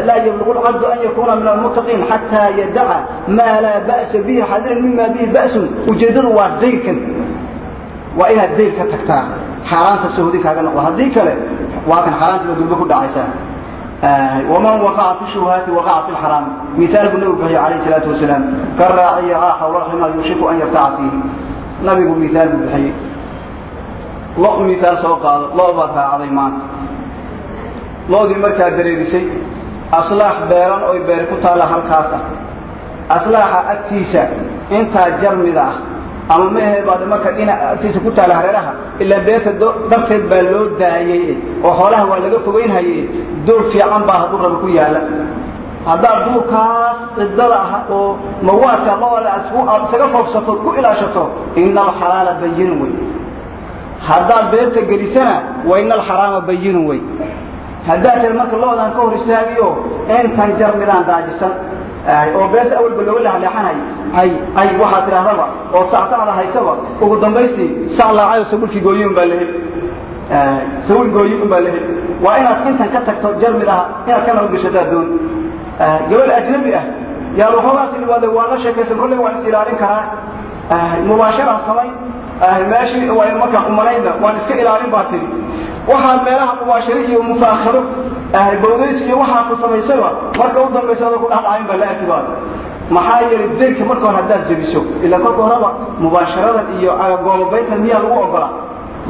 laa yablugu alcabdu an yakuna min almuttaqiin xataa yadaca maa laa ba'sa bihi xadiran mima bihi ba'sun ujeeddadu waa dayrkan waa inaad dayr ka tagtaa xaaraanta sohdin kaaga noqdo haddii kale waa kan xaaraanta ba dulba ku dhacaysaa ومن وقع في الشبهات وقع في الحرام مثال النبي بحي عليه الصلاة والسلام كالراعي يرعى حول الحمى يوشك أن يرتع فيه نبي مثال بحي lo miaal soo qaado loo baad raacday maanta. Loodii markaa dareerisay aslaax beeran oy beer ku taalla halkaas ah. Aslaaxa agtiisa intaa jarmida ah ama mehe baad marka dhinac agtiisa ku taalla hareeraha ilaa beerta darteed baa loo daayey oo xoolaha waa laga fogeynhaye doog fiican baa hadduu raba ku yaalla. Haddaad duurkaas ciddada ah oo mawaadka looda aad isaga foofsatood ku ilaashato ina alxalaala bayinun wey haddaad beerta gelisana wa ina alxaraama bayinun wey. Haddaad tir marka loodan ka hor istaagiyo intan jar midaan daajisan oo beerta awalba looga leexleexanay ay ay waxaad tidhahdaba oo sacsacda haysaba ugu dambaystii saclaacayo sawilkii gooyin baa laheli sawil gooyin baa laheli waa inaad intan ka tagto jar inaad ka nabadgeshadaa doon. Gabadh ajnabi ah yaa waxoogaa tidhibaade waan la sheekaysan kolley waan is ilaalin karaa. Mubaasharaan samay meeshii waa markaan umanaydna waan iska ilaalin baa tiri waxaad meelaha mubaashare iyo mufaakharo bawdays iyo waxaasa samaysaba marka u dambaysa ku dhexdhacayn baa la arki baa maxaa yeelay dayrka marka hore haddaad jebiso ilaa kolka horeba mubaasharadan iyo agagoobabayntan miyaa lagu ogolaa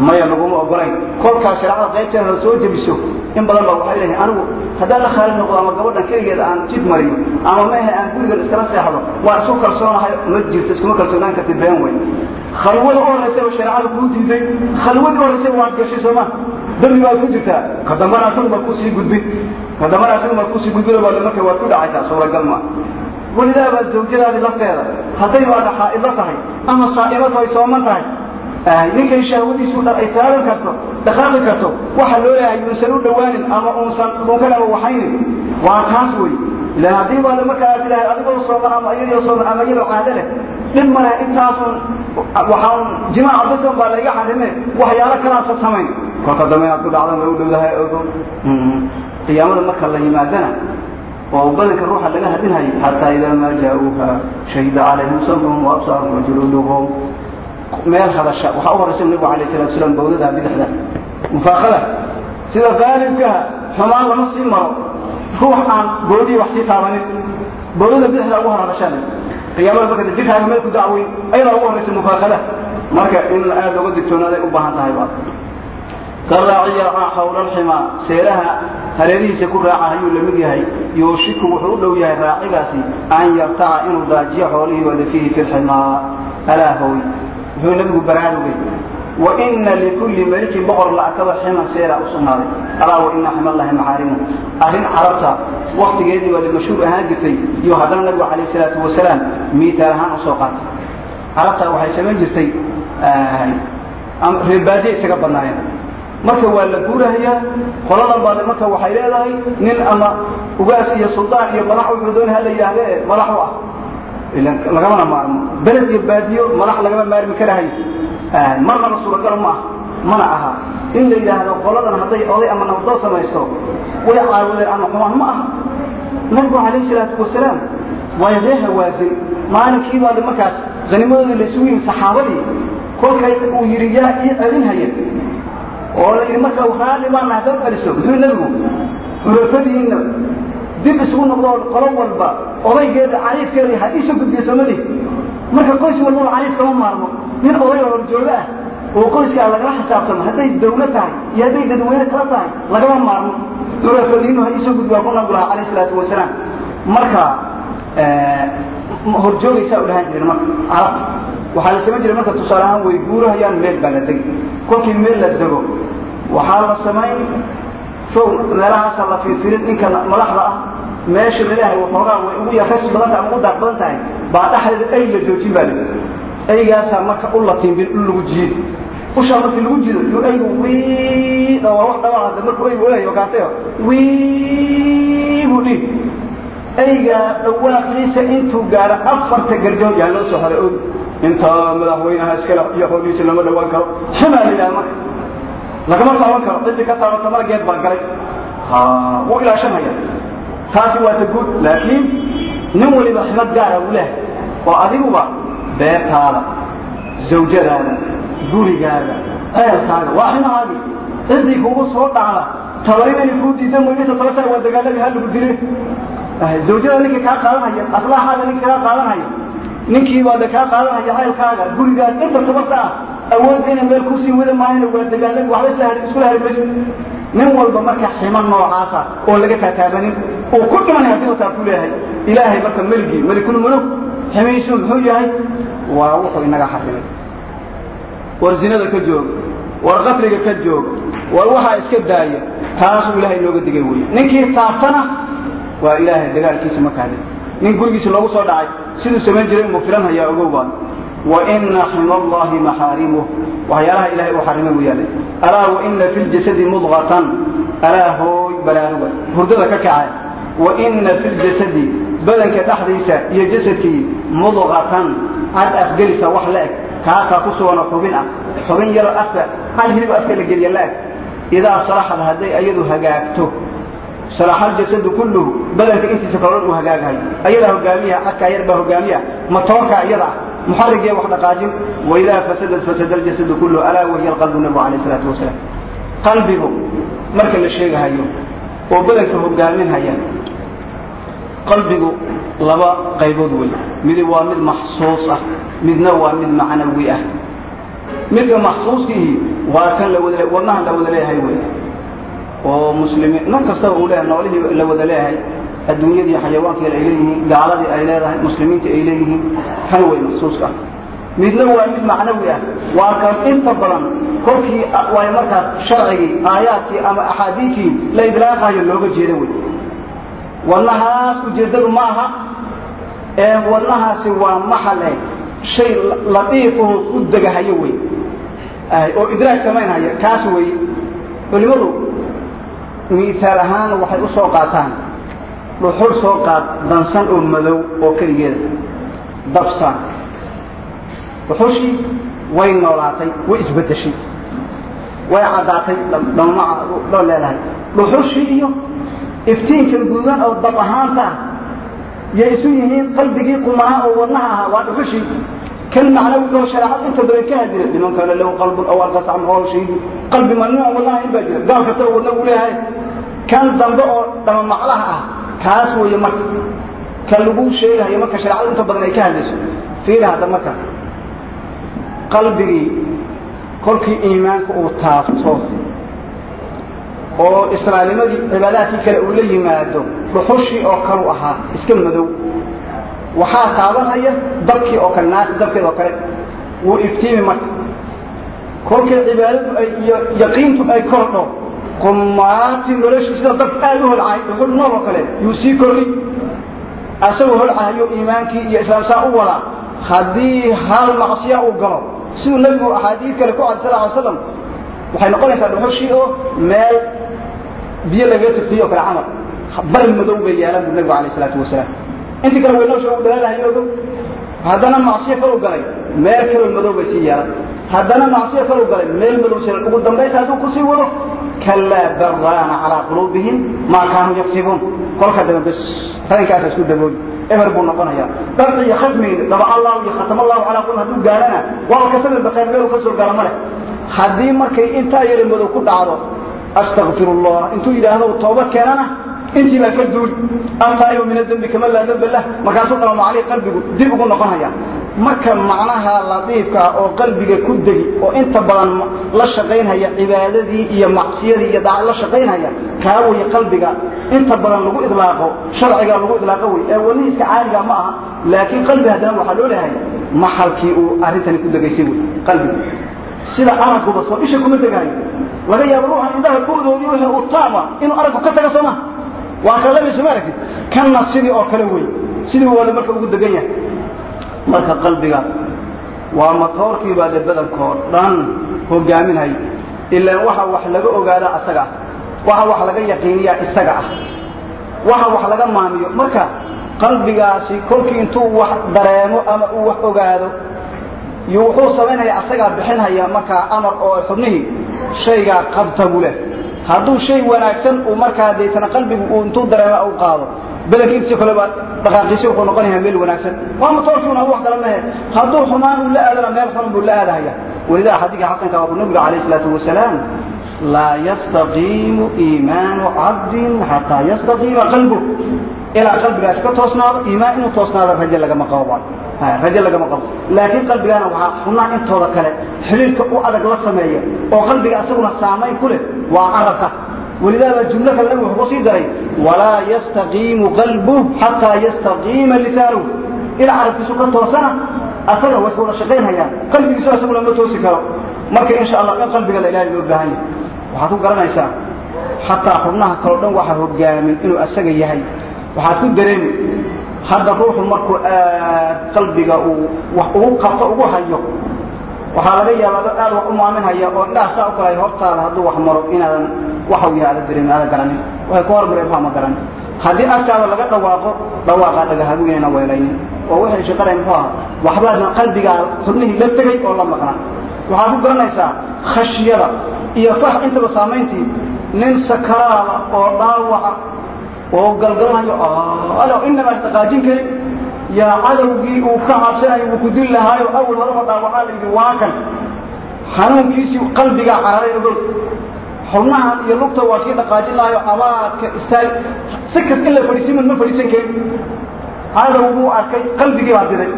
maya laguma ogolayn. Kolkaa shareecada qaybteeda soo jebiso in badan baa waxay leeyihiin anigu haddaan la khaalid noqdo ama gabadhan keligeeda aan jid mariyo ama mehe aan gurigan iskala seexdo waan isu kalsoonahay ma jirto iskuma kalsoonaan karti been wey khalwada u horraysaba shareecada kuu diiday khalwadii u horraysaba waad gashay sooma dambi baad ku jirtaa ka dambana asagu baad ku sii gudbin ka dambana asagu baad ku sii gudbin marka waad ku dhacaysaa suuragal ma welidaa baa zawjadaadi lafteeda hadday baada xaa'idlo tahay ama saa'imadu ay sooman tahay ninkay shahwadiisu dhan ay taagan karto dhaqaaqi karto waxa loo leeyahay yuusan u dhawaanin ama uusan dhunkan ama waxaynin waa taas wey ilan haddii baada markaa tilahay adigoo sooman ama iyadoo sooman ama iyadoo caado leh dhib ma leh intaasun waxaan jimaaca bisan baa laiga xarime waxyaalo kalaasa samayn. Kolka dambe inaad ku dhacdan way u dhowdahay ogo qiyaamada marka la yimaadana oo badanka ruuxa laga hadinhayo xataa idaa maa jaa-uuha shahida calayhim samruhum waabsaaruhum wajuluuduhum meel hadasha waxaa u horaysa nabigu alayh salatu slam bawdada bidixda. Mufaakada sida qaalibkaha xumaan lama sii maro. Ruux aan goodii wax sii taabanin bawdada bidixda ugu hor hadashaan qiyaamada marka jirkaaga meel ku dacweyn ayadaa ugu horaysa mufaakada marka in aada uga digtoonaaday u baahan tahay ba karaaciya xawla alximaa seeraha hareerihiisa ku raaca ayuu la mid yahay. Yooshiku wuxuu u dhow yahay raacigaasi an yartaca inuu daajiyo xoolihii wada fiihi fi lximaa alaa hoy wuxuu nabigu baraarugay waina likulli melikin boqor la-akaba ximan seera u sugnaaday. Alaa waina ximallahi maxaarimu arrin carabta waktigeedii waa mashhuur ahaan jirtay iyo haddana nabigu calayh salaatu wasalaam miitaal ahaan u soo qaatay. Carabta waxay samayn jirtay reerbaadiye isaga badnaayeen. Marka waa la guurahayaa qoladan baade marka waxay leedahay nin ama ugaas iyo suldaan iyo madax wuxuu doonay hala yidhaahde madax u ah. Lagamana maarmo. Beled iyo baadiyo madax lagama maarmi karahay marnaba suuragal ma ah mana aha. In la yidhaahdo qoladan hadday oday ama nabadoo samaysto way caawudeen ama xumaan ma aha. Nabigu calayh salaatu wasalaam way ree hawaasin maalinkii baade markaas hanimadoodii la isugu yimid saxaabadii kolkay uu yidhi yaa ii celinhaya oo la yidhi marka raalli baana haddaad celiso. Muxuu nebigu xurafadiinna dib isugu noqdoo qolo walba odaygeeda cariifkeeda ha iisoo gudbiyo soomali marka qoys walbaba cariif kama maarmo nin oday oo horjoogo ah oo qoyskaa lagala xisaabtamo hadday dawla tahay iyo hadday dadweyne kala tahay lagama maarmo. Xurafadiinu ha gudbiya ku nabigu lahaa calayh salaatu wasalaam marka horjoogaysaa u dhahaan jireen marka carabta waxaa la samayn jiray marka tusaale ahaan way guurahayaan meel baa la degi kolkii meel la dego waxaa la samayn fow meelahaasa la fiirfirin ninka madaxda ah meesha la leeyahay waxoogaa way ugu yarkas badan tahay ama ugu daaq badan tahay baa dhexdeeda ay la joojin baa lii aygaasaa marka u latiimbin in lagu jiido. Ushaa markii lagu jido yuu aygu wii waa wax dhawaaqada markuu aygu olayo kaatayo wii buu dhihi. Aygaa dhawaaqiisa intuu gaaro afarta garjood yaa loo soo haray og inta madaxweynaha iskale iyo howliisa lama dhawaan karo. Xamaa la yidhaha marka. Lagama taaban karo cidii ka taabata marageed baa galay. Wuu ilaashanaya taasi waa ta guud laakiin nin waliba ximad gaara uu lehay oo adiguba beertaada zawjadaada gurigaada ceelkaaga waa ximahaagi cidii kugu soo dhacda tabarinayna kuu diidan inta tabashaa waa dagaaladii ha lagu dilay zawjada ninkii kaa qaadanhaya aslaaxaaga ninkii kaa qaadanhaya ninkii baada kaa qaadanhaya ceelkaaga gurigaada inta tabarta ah awood inay meel ku sii wada maahayna waa dagaaladi waxba iskula hari mayso nin walba marka ximan noocaasa oo laga taataabanin uu ku dhimanay haddii wataa ku leeyahay ilaahay marka meligii melikul muluk ximiisu muxuu yahay? Waa wuxuu inaga xarimay. War zinada ka jooga war qatliga ka jooga war waxaa iska daaya taasuu ilaahay inooga digay wey ninkii taabtana waa ilaahay dagaalkiisa ma kaadin. Nin gurigiisa loogu soo dhacay siduu samayn jiray inbuu filan hayaa ogowbaan waina xima allahi maxaarimuh waxyaalaha ilahay uu xarimay buu yaallay alaa waina fi ljasadi mudqatan alaa hooy baraaruga hurdada ka kaca waina fi ljasadi badanka dhexdiisa iyo jasadkii mudqatan cad afgelisa wax la eg kaasaa ku suganoo xubin ah xubin yaroo afka hal hilib afka la geliya la eg. Idaa salaxad hadday ayadu hagaagto salaxa aljasadu kulluhu badanka intiisa kalodhan uu hagaagahay. Ayadaa hogaamiya cadkaa yar baa hogaamiya matoorkaa iyada ah muxarigee wax dhaqaajin. Waidaa fasadat fasada aljasadu kulluhu alaa wahiya alqalbu nabigu alayh salaatu wasalaam qalbigu marka la sheegahayo oo badanka hogaaminhaya qalbigu laba qaybood wey midi waa mid maxsuus ah midna waa mid macnawi ah. Midka maxsuuskiihi waa kan lawada wadnahan la wada leeyahay wey oo muslimiin nin kastaba uu leeyahay noolihii la wada leeyahay adduunyadii xayawaankeeda ay leeyihiin gaaladii ay leedahay muslimiinta ay leeyihiin kan way maxsuuska ah. Midna waa mid macnawi ah. Waa kan inta badan kolkii waay markaas sharcigii aayaadkii ama axaadiikii la idlaaqayo looga jeeda wey wadnahaas ujeeddadu ma aha ee wadnahaasi waa maxale shay latiifaho ku degahayo wey. Oo idraag samaynhaya kaas wey culimmadu miisaal ahaan waxay u soo qaataan. Dhuxul soo qaad dansan oo madow oo keligeeda dabsan dhuxushii way noolaatay way isbedeshay. Way caddaatay dhammaca loo leedahay dhuxushii iyo iftiinkan guudan oo dab ahaanta ah yay isu yihiin qalbigii qumanaa oo wadnaha ahaa waa dhuxushii kan macnawigoo shareecad inta badan ka hadira liman kaana lahu qalbun aw alqa samcahu shahidu qalbi mamnuuc wadnaha in baa jira. Gaal kasta oo wadna uu leeyahay kan dambe oo dhamamaclaha ah kaas weeye marka. Ka lagu sheegahayo marka shareecadu inta badan ay ka hadlayso. Fiiri hadda marka. Qalbigii kolkii iimaanka uu taabto oo islaamnimadii cibaadaadkii kale uu la yimaado dhuxushii oo kalu ahaa iska madow. Waxaa taabanaya dabkii oo kale naarti dabkeed oo kale. Wuu iftiimi marka. Kolkay cibaadadu ay iyo yaqiintu ay kordho qumaatii noloshii sida dab aad u holcahay dhuxul nool oo kale yuu sii korri asagoo holcahayo iimaankii iyo islaamsaa u wadaa haddii hal macsiya uu galo siduu nebigu axaadiid kale ku cad sal ly slam waxay noqonaysaa dhuxushii oo meel biyo lagaga tirtiyo o kale camal. Bari madow bay yeelaan bu nabigu alayh isalaatu wasalaam. Intii kale weynoosha u dhalaalahayy ogo haddana macsiyo kalu galay. Meel kaloo madow bay sii yeelan haddana macsiyo kalu galay. Meel madow siran ugu dambaysa hadduu ku sii wado kalaa baraana calaa quluubihim maa kaanuu yaqsibuun. Kolka dambe bes tarinkaasa isku dabooli eber buu noqonaya dabci iyo khatmigi daba allahu iyo khatama allahu calaa qulub hadduu gaarana waa kasaba baqeen meelu ka soo gala ma leh. Haddii markay intaa yara madow ku dhacdo astakfirullah intuu yidhaahdo tooba keenana intii baa ka duuli altaa'ibu min adembi kama laa dembe lah markaasuu dhama macalii qalbigu dib ugu noqonaya marka macnaha latiifkaa oo qalbiga ku degi oo inta badan la shaqaynhaya cibaadadii iyo macsiyadii iyo daac la shaqaynhaya kaa wey qalbiga inta badan lagu idlaaqo sharciga lagu idlaaqo wey ee wanihiiska caaliga ma aha laakiin qalbi haddana waxaa loo leehay maxalkii uu arrintani ku degaysay wey qalbigu sida aragguba soo isha kuma degaayo. Laga yaabo ruuxa indhaha bu'doodii wixii uu taama inuu araggu ka taga soo maha waa kalamayso ma aragtid? Kanna sidii oo kale wey sidii waada marka ugu degan yahay. Marka qalbiga waa matoorkii baa de badankoo dhan hogaaminhay ilaan waxa wax laga ogaada asaga ah waxa wax laga yaqiiniyaa isaga ah. Waxa wax laga maamiyo. Marka qalbigaasi kolkii intuu wax dareemo ama uu wax ogaado iyo wuxuu samaynaya asagaa bixinhaya markaa amar oo xubnihii shaygaa qabta buu leh. Hadduu shay wanaagsan uu markaa deetana qalbigu uu intuu dareemo u qaado bedelkiisi kaleba dhaqaaqiisi wuxuu noqonayaa meel wanaagsan. Waa matoorkiuna wax kala mahe hadduu xumaan uu la aadana meel xun buu la aadahaya. Walidaa xadiidka xasanka waa nabiga calayhi salaatu wasalaam laa yastaqiimu iimaanu cabdin xataa yastaqiima qalbu ilaa qalbigaas ka toosnaado iimaan inuu toosnaado raje lagama qabo raje lagama qabo laakiin qalbigaana waxaa xubnaha intooda kale xidhiirka u adag la sameeya oo qalbiga asaguna saamayn ku leh waa carabka walidaaba jumlo kale nabigu wuxuu sii daray walaa yastaqiimu qalbuh xataa yastaqiima lisaanuhu. Ilaa carabkiisu ka toosana asaga way wada shaqaynhayaan qalbigiisu asaguna ma toosi karo. Marka insha allah in qalbiga la ilaali loo baahan yahay. Waxaad ku garanaysaa xataa xubnaha kaleo dhan waxaa hogaamin inuu asaga yahay. Waxaad ku dareemi hadda ruuxu markuu aad qalbiga uu wax ugu qabto ugu hayo waxaa laga yaabaa aad wax u maaminhaya oo indhaha saa u kala hortaada hadduu wax maro inaadan waxau yahay aada dareemin aada garanin. Waxay ku hormareen fahma garanin. Haddii agtaada laga dhawaaqo dhawaaqaa dhagahagu inayna weelaynin oo waxay shaqadayn muxuu aha waxbaadna qalbigaa xubnihii la tegay oo la maqnaa. Waxaad ku garanaysaa khashyada iyo fax intaba saamayntii nin sakaraada oo dhaawaca oo galgalanayo alo inamaa isdhaqaajin karin. Yaa cadowgii uu ka cabsanayo uu ku dil lahaayo awal horaba dhaawacaa la yidhi waa kan. Xanuunkiisii qalbigaa cararay ogow xubnahan iyo lugta waa kii dhaqaajin lahayo abaadka istaag. Si kas in la fadhiisiman ma fadhiisan karin. Cadow buu arkay qalbigii baa diray.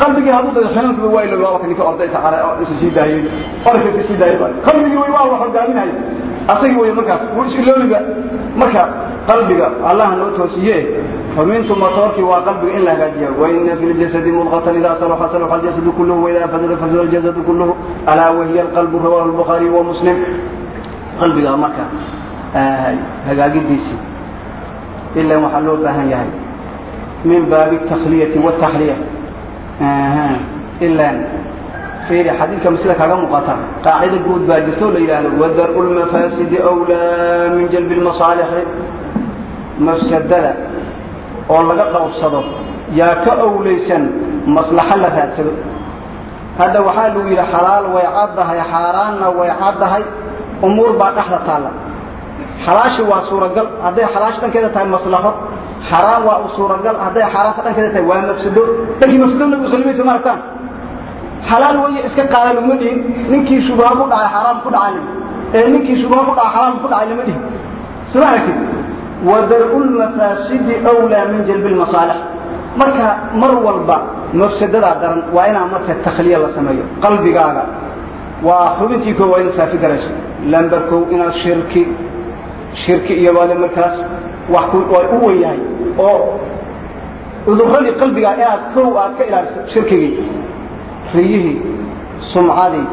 Qalbigii hadduu dada xanuunkiiba waa ilowaa ninka orda isa cara isa sii daayey orka isa sii daayey qalbigii way waa wax hogaaminaya asagii way markaas wuu is iloobiba marka qalbiga allaha noo toosiye xubintu matoorkii waa qalbiga in la hagaajiya waina fi ljasadi mudqatan ida salaxa salaxa aljasadu kulluhu waida fasada fasada aljasadu kulluhu alaa wahiya alqalbu rawahu lbukhaariy wa muslim. Qalbiga marka hagaagidiisii ilan waxaa loo baahan yahay min baabi takhliyati wataxliya ilan xadiidka masida kaaga muuqata qaacida guud baa jirto la yidhaahdo wadar'u lmafaasidi awlaa min jalbi lmasaalixi mafsadada oo laga dhowrsado yaa ka owlaysan maslaxo la raadsado. Hadda waxaa lagu yidhi xalaal way caddahay xaaraanna way caddahay umuur baa dhexda taalla. Xalaashi waa suuragal hadday xalaashi dhankeeda tahay maslaxo xaraan waa u suuragal hadday xaaraanta dhankeeda tahay waa mafsado. Dhankii mafsado nabigu khalimaysa ma aragtaan? Xalaal weye iska qaada laguma dhihin ninkii shubha ku dhacay xaraam ku dhacay ee ninkii shubha ku dhacay xaraam ku dhacay lama dhihin. Suma aragtid wadar'u lmafaasidi awlaa min jalbi lmasaalix marka mar walba mafsadadaa daran waa inaa marka takhliya la sameeyo qalbigaaga. Waa xubintii koo waa inaad saafi garayso lamber kow inaad shirki shirki iyo baade markaas waa u wen yahay oo cuduradii qalbigaa inaad kow aad ka ilaaliso shirkigii riyihii sumcadii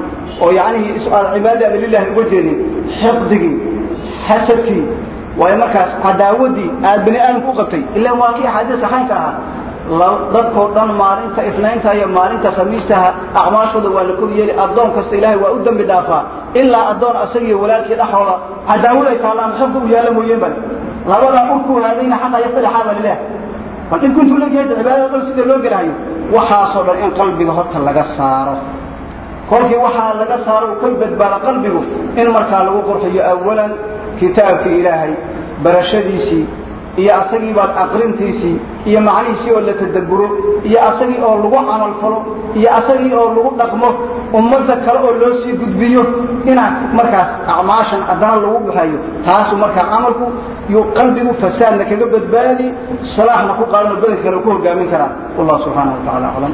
oo yacnihii aad cibaadada aada lilahi uga jeedin xiqdigii xasadkii waayo markaas cadaawadii aad bani aadamku u qabtay? Ilaan waa kii axaadiis saxaynka ahaa dadkoo dhan maalinta isnaynta iyo maalinta khamiistaha acmaashooda waa la kor yeeli addoon kasta ilaahay waa u dembi dhaafaa. Ilaa addoon asagiiyo walaalkii dhexooda cadaawad ay taallaan xifdi u yaalla mooyeen bale. Labadaa urkuu haadayna xataa yaftalixaa baa lilah bal dhibku intuu leeyahay cibaadada dhan sida loo gelahayo waxaasoo dhan in qalbiga horta laga saaro kolkii waxaa laga saaro ka badbaado qalbigu in markaa lagu qurxiyo awalan kitaabkii ilaahay barashadiisii iyo asagii baad aqrintiisii iyo macnihiisii oo la tadabburo iyo asagii oo lagu camal falo iyo asagii oo lagu dhaqmo ummadda kale oo loo sii gudbiyo inaad markaas acmaashan haddana lagu baxayo taasu markaa camalku yuu qalbigu fasaadna kaga badbaadi salaaxna ku qaadano bedelka kale ku hogaamin karaa. Wallahu subxaanahu wa tacala aclam